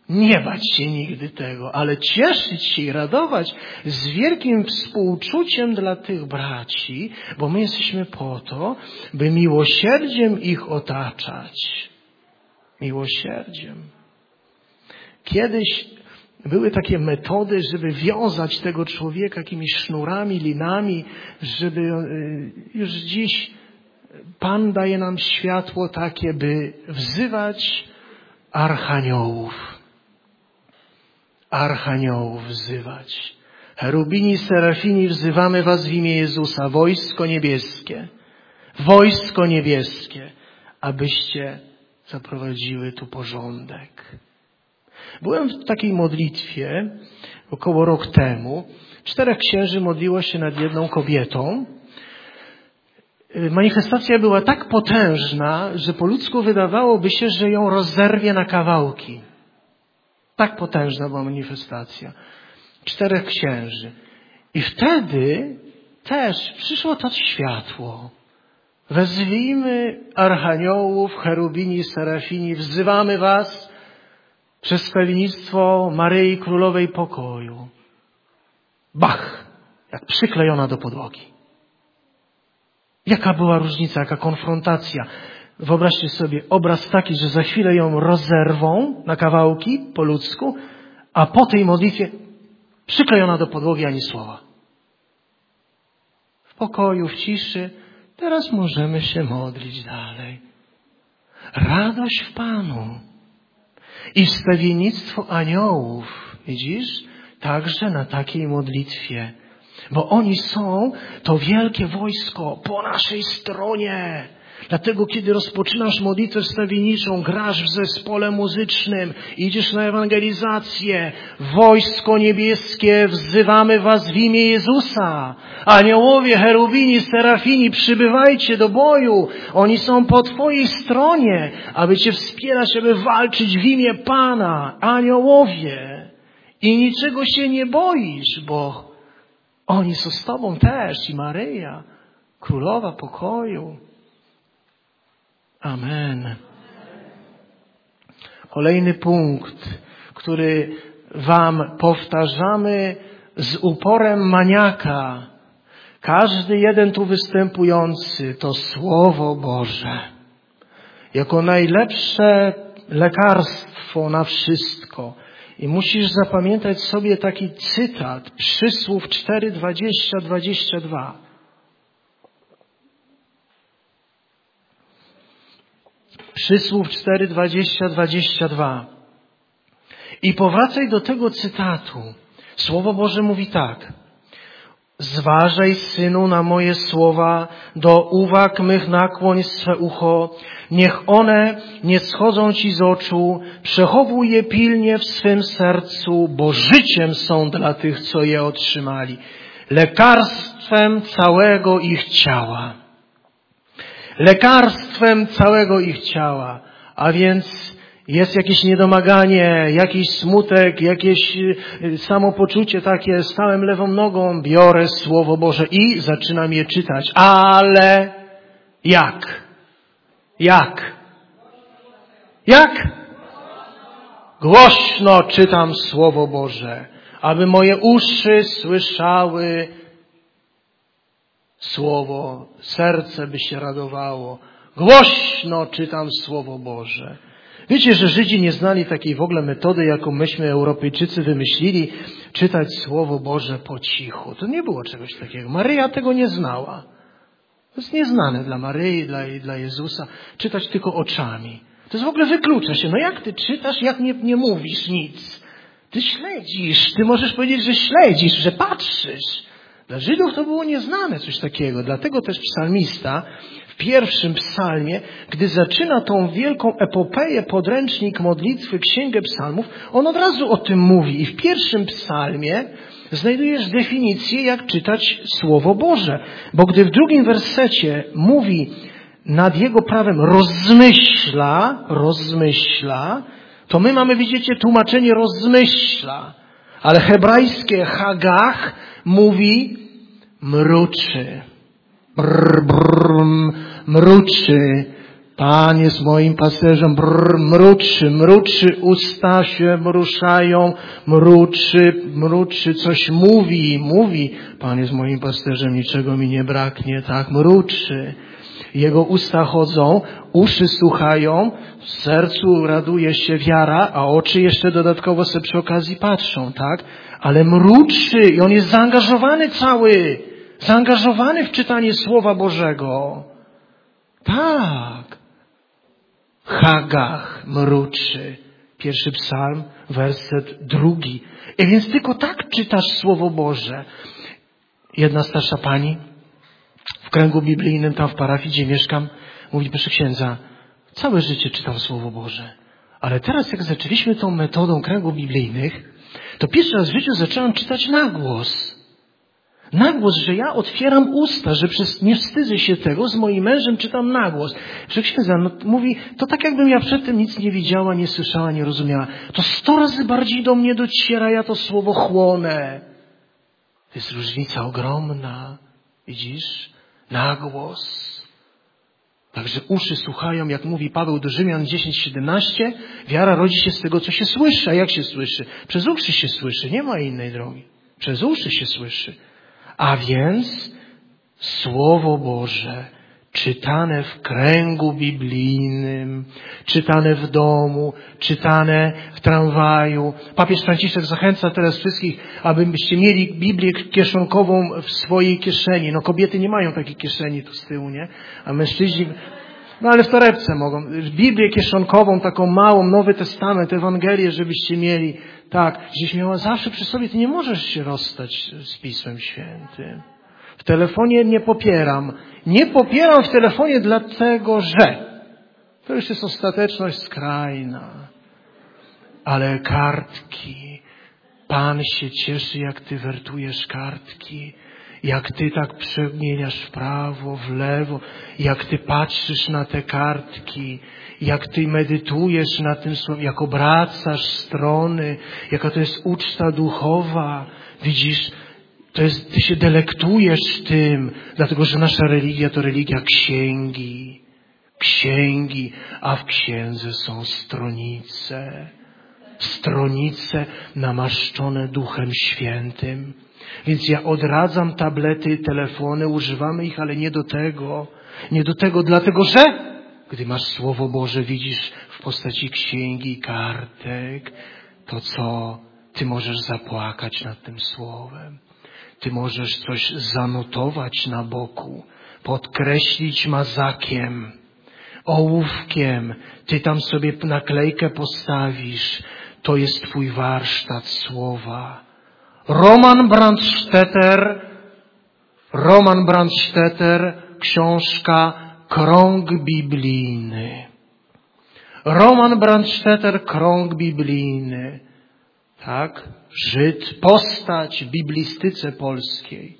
Nie bać się nigdy tego, ale cieszyć się i radować z wielkim współczuciem dla tych braci, bo my jesteśmy po to, by miłosierdziem ich otaczać. Miłosierdziem. Kiedyś były takie metody, żeby wiązać tego człowieka jakimiś sznurami, linami, żeby y, już dziś Pan daje nam światło takie, by wzywać archaniołów archaniołów wzywać. Cherubini, serafini, wzywamy was w imię Jezusa, wojsko niebieskie, wojsko niebieskie, abyście zaprowadziły tu porządek. Byłem w takiej modlitwie około rok temu. Czterech księży modliło się nad jedną kobietą. Manifestacja była tak potężna, że po ludzku wydawałoby się, że ją rozerwie na kawałki. Tak potężna była manifestacja. Czterech księży. I wtedy też przyszło to światło. Wezwijmy archaniołów, cherubini, serafini, wzywamy was przez pewienictwo Maryi Królowej Pokoju. Bach! Jak przyklejona do podłogi. Jaka była różnica, jaka konfrontacja. Wyobraźcie sobie obraz taki, że za chwilę ją rozerwą na kawałki po ludzku, a po tej modlitwie przyklejona do podłogi ani słowa. W pokoju, w ciszy, teraz możemy się modlić dalej. Radość w Panu i wstawiennictwo aniołów, widzisz, także na takiej modlitwie. Bo oni są to wielkie wojsko po naszej stronie. Dlatego, kiedy rozpoczynasz modlitwę wstawienniczą, grasz w zespole muzycznym, idziesz na ewangelizację, wojsko niebieskie, wzywamy was w imię Jezusa. Aniołowie, cherubini, serafini, przybywajcie do boju. Oni są po twojej stronie, aby cię wspierać, aby walczyć w imię Pana. Aniołowie. I niczego się nie boisz, bo oni są z tobą też i Maryja, królowa pokoju. Amen. Kolejny punkt, który Wam powtarzamy z uporem maniaka. Każdy jeden tu występujący to Słowo Boże. Jako najlepsze lekarstwo na wszystko. I musisz zapamiętać sobie taki cytat, przysłów 4, 20, 22. Przysłów 4, 20, 22. I powracaj do tego cytatu. Słowo Boże mówi tak. Zważaj, synu, na moje słowa, do uwag mych nakłoń swe ucho, niech one nie schodzą ci z oczu, przechowuj je pilnie w swym sercu, bo życiem są dla tych, co je otrzymali, lekarstwem całego ich ciała lekarstwem całego ich ciała. A więc jest jakieś niedomaganie, jakiś smutek, jakieś y, samopoczucie takie, stałem lewą nogą, biorę Słowo Boże i zaczynam je czytać. Ale jak? Jak? Jak? Głośno czytam Słowo Boże, aby moje uszy słyszały Słowo, serce by się radowało. Głośno czytam Słowo Boże. Wiecie, że Żydzi nie znali takiej w ogóle metody, jaką myśmy, Europejczycy, wymyślili, czytać Słowo Boże po cichu. To nie było czegoś takiego. Maryja tego nie znała. To jest nieznane dla Maryi, dla, dla Jezusa. Czytać tylko oczami. To jest w ogóle wyklucza się. No jak ty czytasz, jak nie, nie mówisz nic? Ty śledzisz. Ty możesz powiedzieć, że śledzisz, że patrzysz. Dla Żydów to było nieznane coś takiego. Dlatego też psalmista w pierwszym psalmie, gdy zaczyna tą wielką epopeję, podręcznik modlitwy, księgę psalmów, on od razu o tym mówi. I w pierwszym psalmie znajdujesz definicję, jak czytać Słowo Boże. Bo gdy w drugim wersecie mówi nad jego prawem rozmyśla, rozmyśla, to my mamy, widzicie, tłumaczenie rozmyśla. Ale hebrajskie hagach mówi mruczy. Brr, brr, mruczy. Pan jest moim pasterzem, brr, mruczy, mruczy, usta się ruszają, mruczy, mruczy, coś mówi, mówi. Pan jest moim pasterzem, niczego mi nie braknie, tak, mruczy. Jego usta chodzą, uszy słuchają, w sercu raduje się wiara, a oczy jeszcze dodatkowo sobie przy okazji patrzą, tak? Ale mruczy i on jest zaangażowany cały, zaangażowany w czytanie Słowa Bożego. Tak. Hagach mruczy. Pierwszy psalm, werset drugi. I więc tylko tak czytasz Słowo Boże. Jedna starsza pani w kręgu biblijnym, tam w parafii, gdzie mieszkam, mówi, proszę księdza, całe życie czytam Słowo Boże. Ale teraz jak zaczęliśmy tą metodą kręgów biblijnych, to pierwszy raz w życiu zacząłem czytać na głos. Na głos, że ja otwieram usta, że przez, nie wstydzę się tego, z moim mężem czytam na głos. Że księdza no, mówi, to tak jakbym ja przedtem nic nie widziała, nie słyszała, nie rozumiała. To sto razy bardziej do mnie dociera, ja to słowo chłonę. To jest różnica ogromna. Widzisz? Na głos. Także uszy słuchają, jak mówi Paweł do Rzymian 10:17, wiara rodzi się z tego, co się słyszy. A jak się słyszy? Przez uszy się słyszy, nie ma innej drogi. Przez uszy się słyszy. A więc Słowo Boże, czytane w kręgu biblijnym, czytane w domu, czytane w tramwaju. Papież Franciszek zachęca teraz wszystkich, abyście mieli Biblię kieszonkową w swojej kieszeni. No kobiety nie mają takiej kieszeni tu z tyłu, nie? A mężczyźni no ale w torebce mogą. Biblię kieszonkową, taką małą, Nowy Testament, Ewangelię, żebyście mieli. Tak, żebyś miała zawsze przy sobie. Ty nie możesz się rozstać z Pismem Świętym. W telefonie nie popieram. Nie popieram w telefonie dlatego, że to już jest ostateczność skrajna. Ale kartki. Pan się cieszy, jak ty wertujesz kartki jak ty tak przemieniasz w prawo, w lewo, jak ty patrzysz na te kartki, jak ty medytujesz na tym słowie, jak obracasz strony, jaka to jest uczta duchowa. Widzisz, to jest, ty się delektujesz tym, dlatego że nasza religia to religia księgi. Księgi, a w księdze są stronice. Stronice namaszczone Duchem Świętym. Więc ja odradzam tablety, telefony, używamy ich, ale nie do tego. Nie do tego, dlatego że gdy masz Słowo Boże, widzisz w postaci księgi, kartek, to co? Ty możesz zapłakać nad tym Słowem. Ty możesz coś zanotować na boku, podkreślić mazakiem, ołówkiem. Ty tam sobie naklejkę postawisz. To jest Twój warsztat Słowa. Roman Brandstetter, Roman Brandstetter, książka Krąg Biblijny. Roman Brandstetter, Krąg Biblijny. Tak? Żyd, postać w biblistyce polskiej.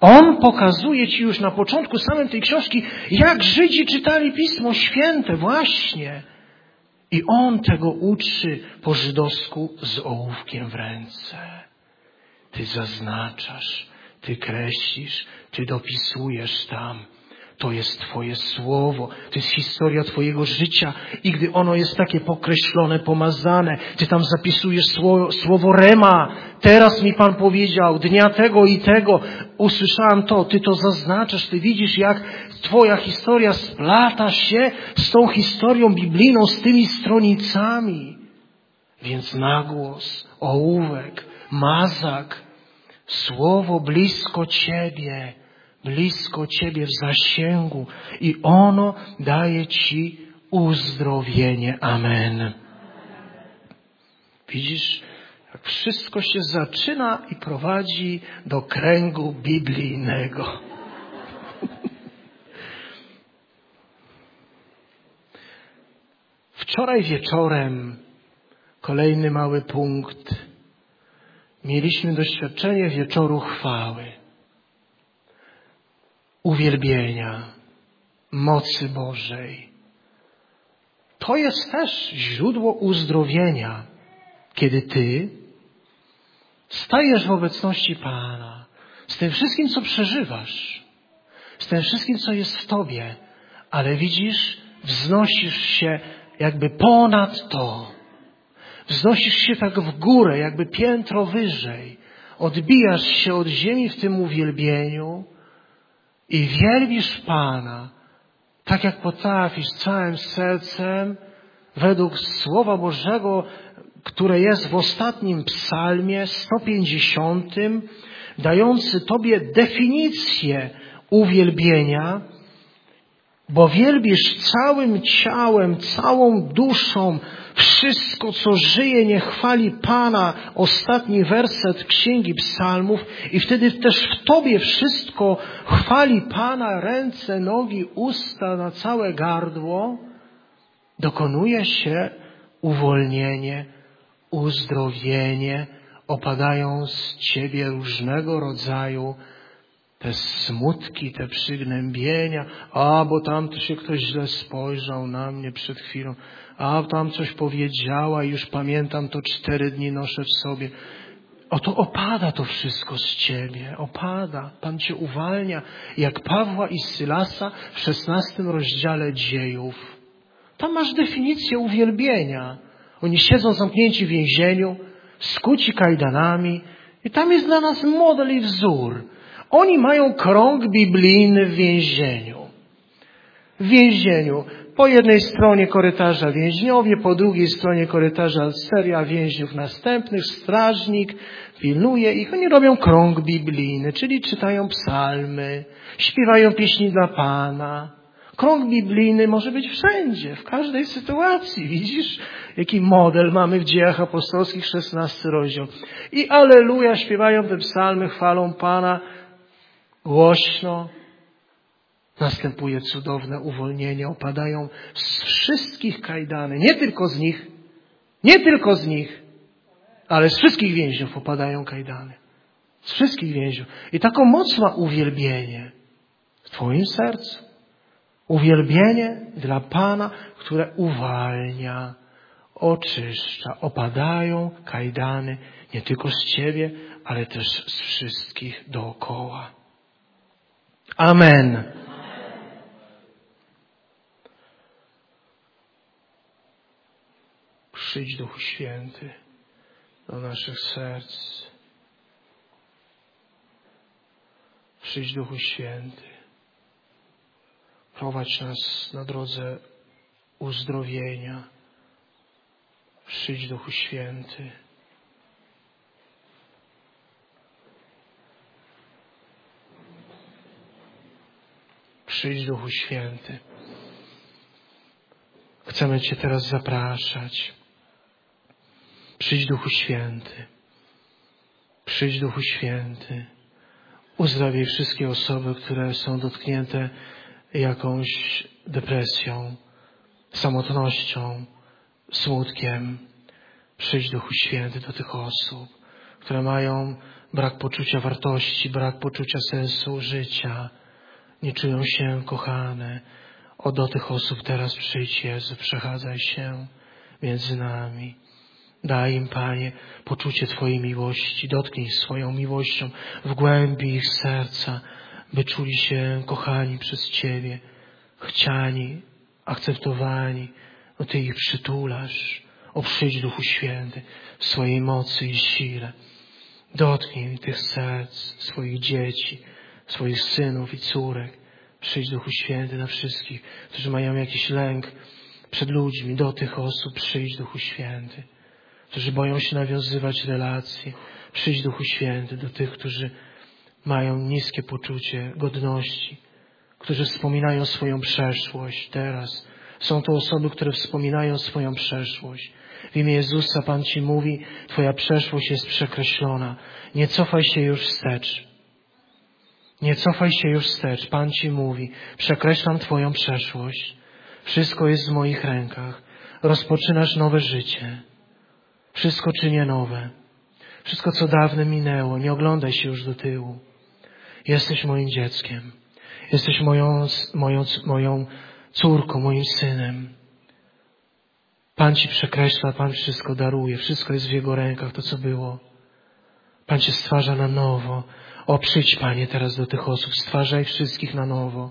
On pokazuje Ci już na początku samym tej książki, jak Żydzi czytali Pismo Święte, właśnie. I on tego uczy po żydowsku z ołówkiem w ręce. Ty zaznaczasz, Ty kreślisz, Ty dopisujesz tam. To jest Twoje słowo, to jest historia Twojego życia. I gdy ono jest takie pokreślone, pomazane, Ty tam zapisujesz słowo, słowo rema. Teraz mi Pan powiedział, dnia tego i tego. Usłyszałam to, Ty to zaznaczasz, Ty widzisz jak Twoja historia splata się z tą historią biblijną, z tymi stronicami. Więc nagłos, ołówek, mazak, słowo blisko Ciebie, blisko Ciebie w zasięgu i ono daje Ci uzdrowienie. Amen. Widzisz, jak wszystko się zaczyna i prowadzi do kręgu biblijnego. Wczoraj wieczorem kolejny mały punkt mieliśmy doświadczenie wieczoru chwały, uwielbienia, mocy Bożej. To jest też źródło uzdrowienia, kiedy Ty stajesz w obecności Pana z tym wszystkim, co przeżywasz, z tym wszystkim, co jest w Tobie, ale widzisz, wznosisz się jakby ponad to Wznosisz się tak w górę, jakby piętro wyżej. Odbijasz się od ziemi w tym uwielbieniu i wielbisz Pana, tak jak potrafisz całym sercem, według Słowa Bożego, które jest w ostatnim psalmie 150, dający Tobie definicję uwielbienia, bo wielbisz całym ciałem, całą duszą, wszystko, co żyje, nie chwali Pana. Ostatni werset Księgi Psalmów i wtedy też w Tobie wszystko chwali Pana, ręce, nogi, usta, na całe gardło. Dokonuje się uwolnienie, uzdrowienie, opadają z Ciebie różnego rodzaju te smutki, te przygnębienia, a bo tam to się ktoś źle spojrzał na mnie przed chwilą, a tam coś powiedziała i już pamiętam to cztery dni noszę w sobie. Oto opada to wszystko z ciebie, opada. Pan cię uwalnia, jak Pawła i Sylasa w szesnastym rozdziale dziejów. Tam masz definicję uwielbienia. Oni siedzą zamknięci w więzieniu, skuci kajdanami i tam jest dla nas model i wzór. Oni mają krąg biblijny w więzieniu. W więzieniu. Po jednej stronie korytarza więźniowie, po drugiej stronie korytarza seria więźniów następnych, strażnik pilnuje ich. Oni robią krąg biblijny, czyli czytają psalmy, śpiewają pieśni dla Pana. Krąg biblijny może być wszędzie, w każdej sytuacji. Widzisz, jaki model mamy w dziejach apostolskich, 16 rozdział. I aleluja, śpiewają te psalmy, chwalą Pana głośno. Następuje cudowne uwolnienie, opadają z wszystkich kajdany, nie tylko z nich, nie tylko z nich, ale z wszystkich więźniów opadają kajdany. Z wszystkich więźniów. I taką moc ma uwielbienie w Twoim sercu. Uwielbienie dla Pana, które uwalnia, oczyszcza. Opadają kajdany nie tylko z Ciebie, ale też z wszystkich dookoła. Amen. Przyjdź Duchu Święty do naszych serc. Przyjdź Duchu Święty. Prowadź nas na drodze uzdrowienia. Przyjdź Duchu Święty. Przyjdź Duchu Święty. Chcemy Cię teraz zapraszać. Przyjdź Duchu Święty. Przyjdź Duchu Święty. Uzdrawiaj wszystkie osoby, które są dotknięte jakąś depresją, samotnością, smutkiem. Przyjdź Duchu Święty do tych osób, które mają brak poczucia wartości, brak poczucia sensu życia, nie czują się kochane. O do tych osób teraz przyjdź Jezu, przechadzaj się między nami. Daj im, Panie, poczucie Twojej miłości. Dotknij swoją miłością w głębi ich serca, by czuli się kochani przez Ciebie, chciani, akceptowani. No Ty ich przytulasz. O przyjdź Duchu Święty w swojej mocy i sile. Dotknij tych serc swoich dzieci, swoich synów i córek. Przyjdź Duchu Święty na wszystkich, którzy mają jakiś lęk przed ludźmi. Do tych osób przyjdź Duchu Święty którzy boją się nawiązywać relacje. Przyjdź Duchu Święty do tych, którzy mają niskie poczucie godności, którzy wspominają swoją przeszłość teraz. Są to osoby, które wspominają swoją przeszłość. W imię Jezusa Pan Ci mówi, Twoja przeszłość jest przekreślona. Nie cofaj się już wstecz. Nie cofaj się już wstecz. Pan Ci mówi, przekreślam Twoją przeszłość. Wszystko jest w moich rękach. Rozpoczynasz nowe życie. Wszystko czynię nowe. Wszystko, co dawne minęło, nie oglądaj się już do tyłu. Jesteś moim dzieckiem. Jesteś moją, moją, moją córką, moim synem. Pan Ci przekreśla, Pan wszystko daruje. Wszystko jest w Jego rękach, to co było. Pan Cię stwarza na nowo. O, przyjdź Panie teraz do tych osób. Stwarzaj wszystkich na nowo.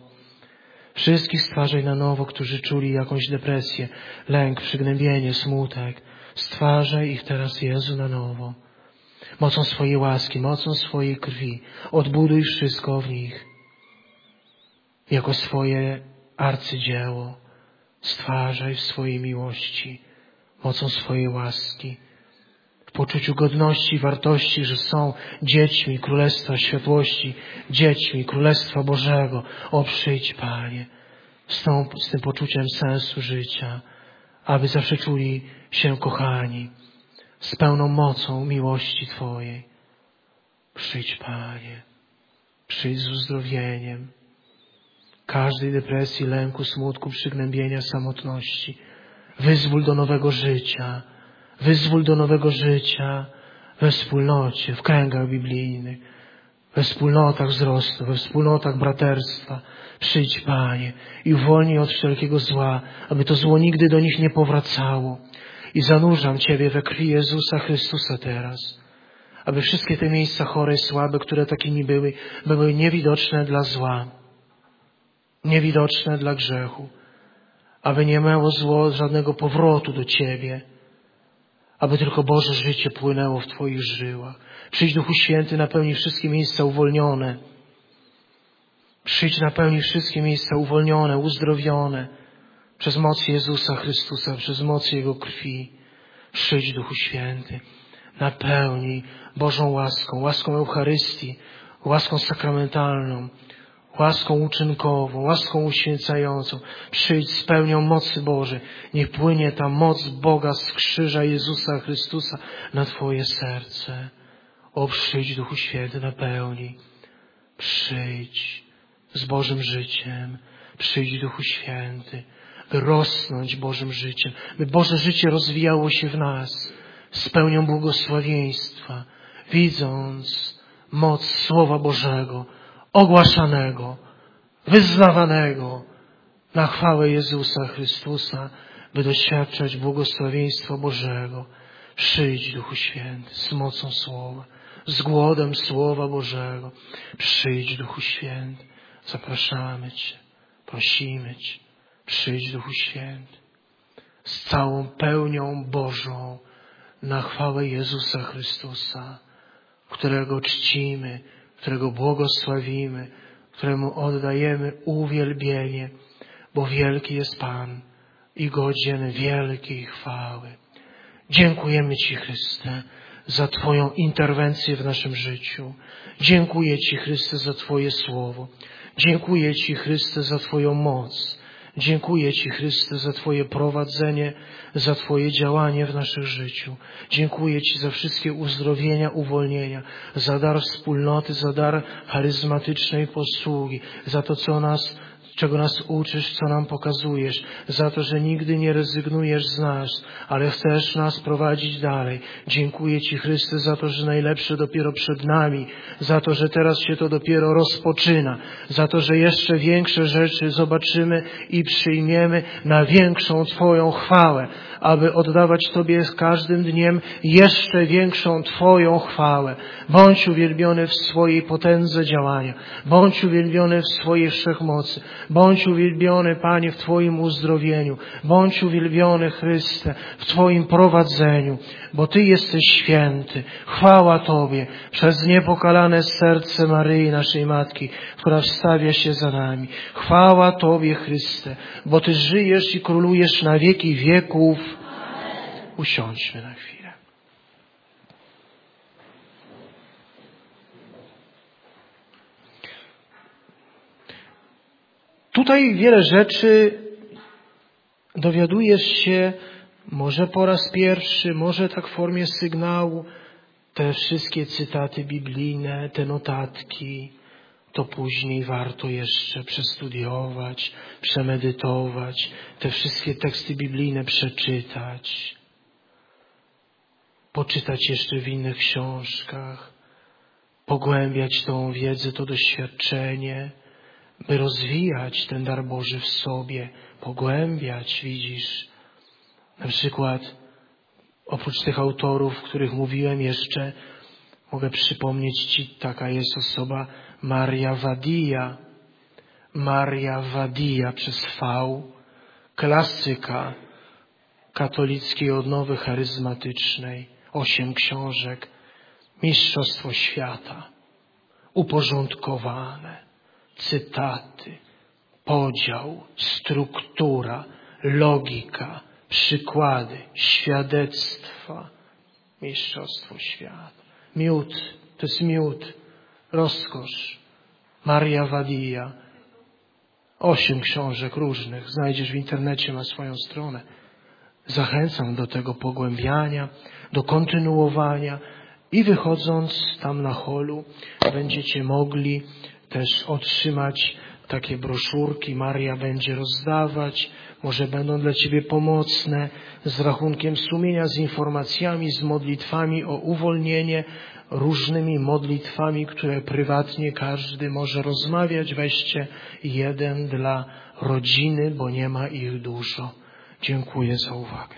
Wszystkich stwarzaj na nowo, którzy czuli jakąś depresję, lęk, przygnębienie, smutek. Stwarzaj ich teraz, Jezu, na nowo. Mocą swojej łaski, mocą swojej krwi. Odbuduj wszystko w nich. Jako swoje arcydzieło. Stwarzaj w swojej miłości, mocą swojej łaski. W poczuciu godności wartości, że są dziećmi Królestwa Światłości, dziećmi Królestwa Bożego. O, przyjdź, Panie. z, tą, z tym poczuciem sensu życia, aby zawsze czuli się kochani, z pełną mocą miłości Twojej. Przyjdź, Panie, przyjdź z uzdrowieniem każdej depresji, lęku, smutku, przygnębienia, samotności. Wyzwól do nowego życia, wyzwól do nowego życia we wspólnocie, w kręgach biblijnych, we wspólnotach wzrostu, we wspólnotach braterstwa. Przyjdź, Panie, i uwolnij od wszelkiego zła, aby to zło nigdy do nich nie powracało. I zanurzam Ciebie we krwi Jezusa Chrystusa teraz, aby wszystkie te miejsca chore i słabe, które takimi były, były niewidoczne dla zła, niewidoczne dla grzechu, aby nie miało zło żadnego powrotu do Ciebie, aby tylko Boże życie płynęło w Twoich żyłach. Przyjdź Duchu Święty, napełni wszystkie miejsca uwolnione. Przyjdź napełni wszystkie miejsca uwolnione, uzdrowione przez moc Jezusa Chrystusa, przez moc Jego krwi. Przyjdź Duchu Święty, napełnij Bożą łaską, łaską Eucharystii, łaską sakramentalną, łaską uczynkową, łaską uświęcającą. Przyjdź z pełnią mocy Bożej. Niech płynie ta moc Boga z krzyża Jezusa Chrystusa na Twoje serce. O, przyjdź Duchu Święty, napełnij. Przyjdź z Bożym życiem. Przyjdź Duchu Święty, by rosnąć Bożym życiem, by Boże życie rozwijało się w nas z pełnią błogosławieństwa, widząc moc Słowa Bożego, ogłaszanego, wyznawanego na chwałę Jezusa Chrystusa, by doświadczać błogosławieństwa Bożego. Przyjdź, Duchu Święty, z mocą Słowa, z głodem Słowa Bożego. Przyjdź, Duchu Święty, zapraszamy Cię, prosimy Cię. Przyjdź, Duchu Święty, z całą pełnią Bożą na chwałę Jezusa Chrystusa, którego czcimy, którego błogosławimy, któremu oddajemy uwielbienie, bo wielki jest Pan i godzien wielkiej chwały. Dziękujemy Ci, Chryste, za Twoją interwencję w naszym życiu. Dziękuję Ci, Chryste, za Twoje słowo. Dziękuję Ci, Chryste, za Twoją moc. Dziękuję Ci, Chryste, za Twoje prowadzenie, za Twoje działanie w naszym życiu. Dziękuję Ci za wszystkie uzdrowienia, uwolnienia, za dar wspólnoty, za dar charyzmatycznej posługi, za to, co nas czego nas uczysz, co nam pokazujesz, za to, że nigdy nie rezygnujesz z nas, ale chcesz nas prowadzić dalej. Dziękuję Ci, Chryste, za to, że najlepsze dopiero przed nami, za to, że teraz się to dopiero rozpoczyna, za to, że jeszcze większe rzeczy zobaczymy i przyjmiemy na większą Twoją chwałę, aby oddawać Tobie z każdym dniem jeszcze większą Twoją chwałę. Bądź uwielbiony w swojej potędze działania, bądź uwielbiony w swojej wszechmocy, Bądź uwielbiony, Panie, w Twoim uzdrowieniu. Bądź uwielbiony, Chryste, w Twoim prowadzeniu, bo Ty jesteś święty. Chwała Tobie przez niepokalane serce Maryi, naszej Matki, która wstawia się za nami. Chwała Tobie, Chryste, bo Ty żyjesz i królujesz na wieki wieków. Usiądźmy na chwilę. Tutaj wiele rzeczy dowiadujesz się, może po raz pierwszy, może tak w formie sygnału, te wszystkie cytaty biblijne, te notatki, to później warto jeszcze przestudiować, przemedytować, te wszystkie teksty biblijne przeczytać, poczytać jeszcze w innych książkach, pogłębiać tą wiedzę, to doświadczenie by rozwijać ten dar Boży w sobie, pogłębiać, widzisz. Na przykład oprócz tych autorów, których mówiłem jeszcze, mogę przypomnieć Ci, taka jest osoba Maria Wadia. Maria Wadia przez V, klasyka katolickiej odnowy charyzmatycznej, osiem książek, Mistrzostwo Świata, uporządkowane cytaty, podział, struktura, logika, przykłady, świadectwa, mistrzostwo świata. Miód, to jest miód, rozkosz. Maria Wadia, Osiem książek różnych. Znajdziesz w internecie, ma swoją stronę. Zachęcam do tego pogłębiania, do kontynuowania i wychodząc tam na holu będziecie mogli też otrzymać takie broszurki. Maria będzie rozdawać, może będą dla Ciebie pomocne z rachunkiem sumienia, z informacjami, z modlitwami o uwolnienie, różnymi modlitwami, które prywatnie każdy może rozmawiać. Weźcie jeden dla rodziny, bo nie ma ich dużo. Dziękuję za uwagę.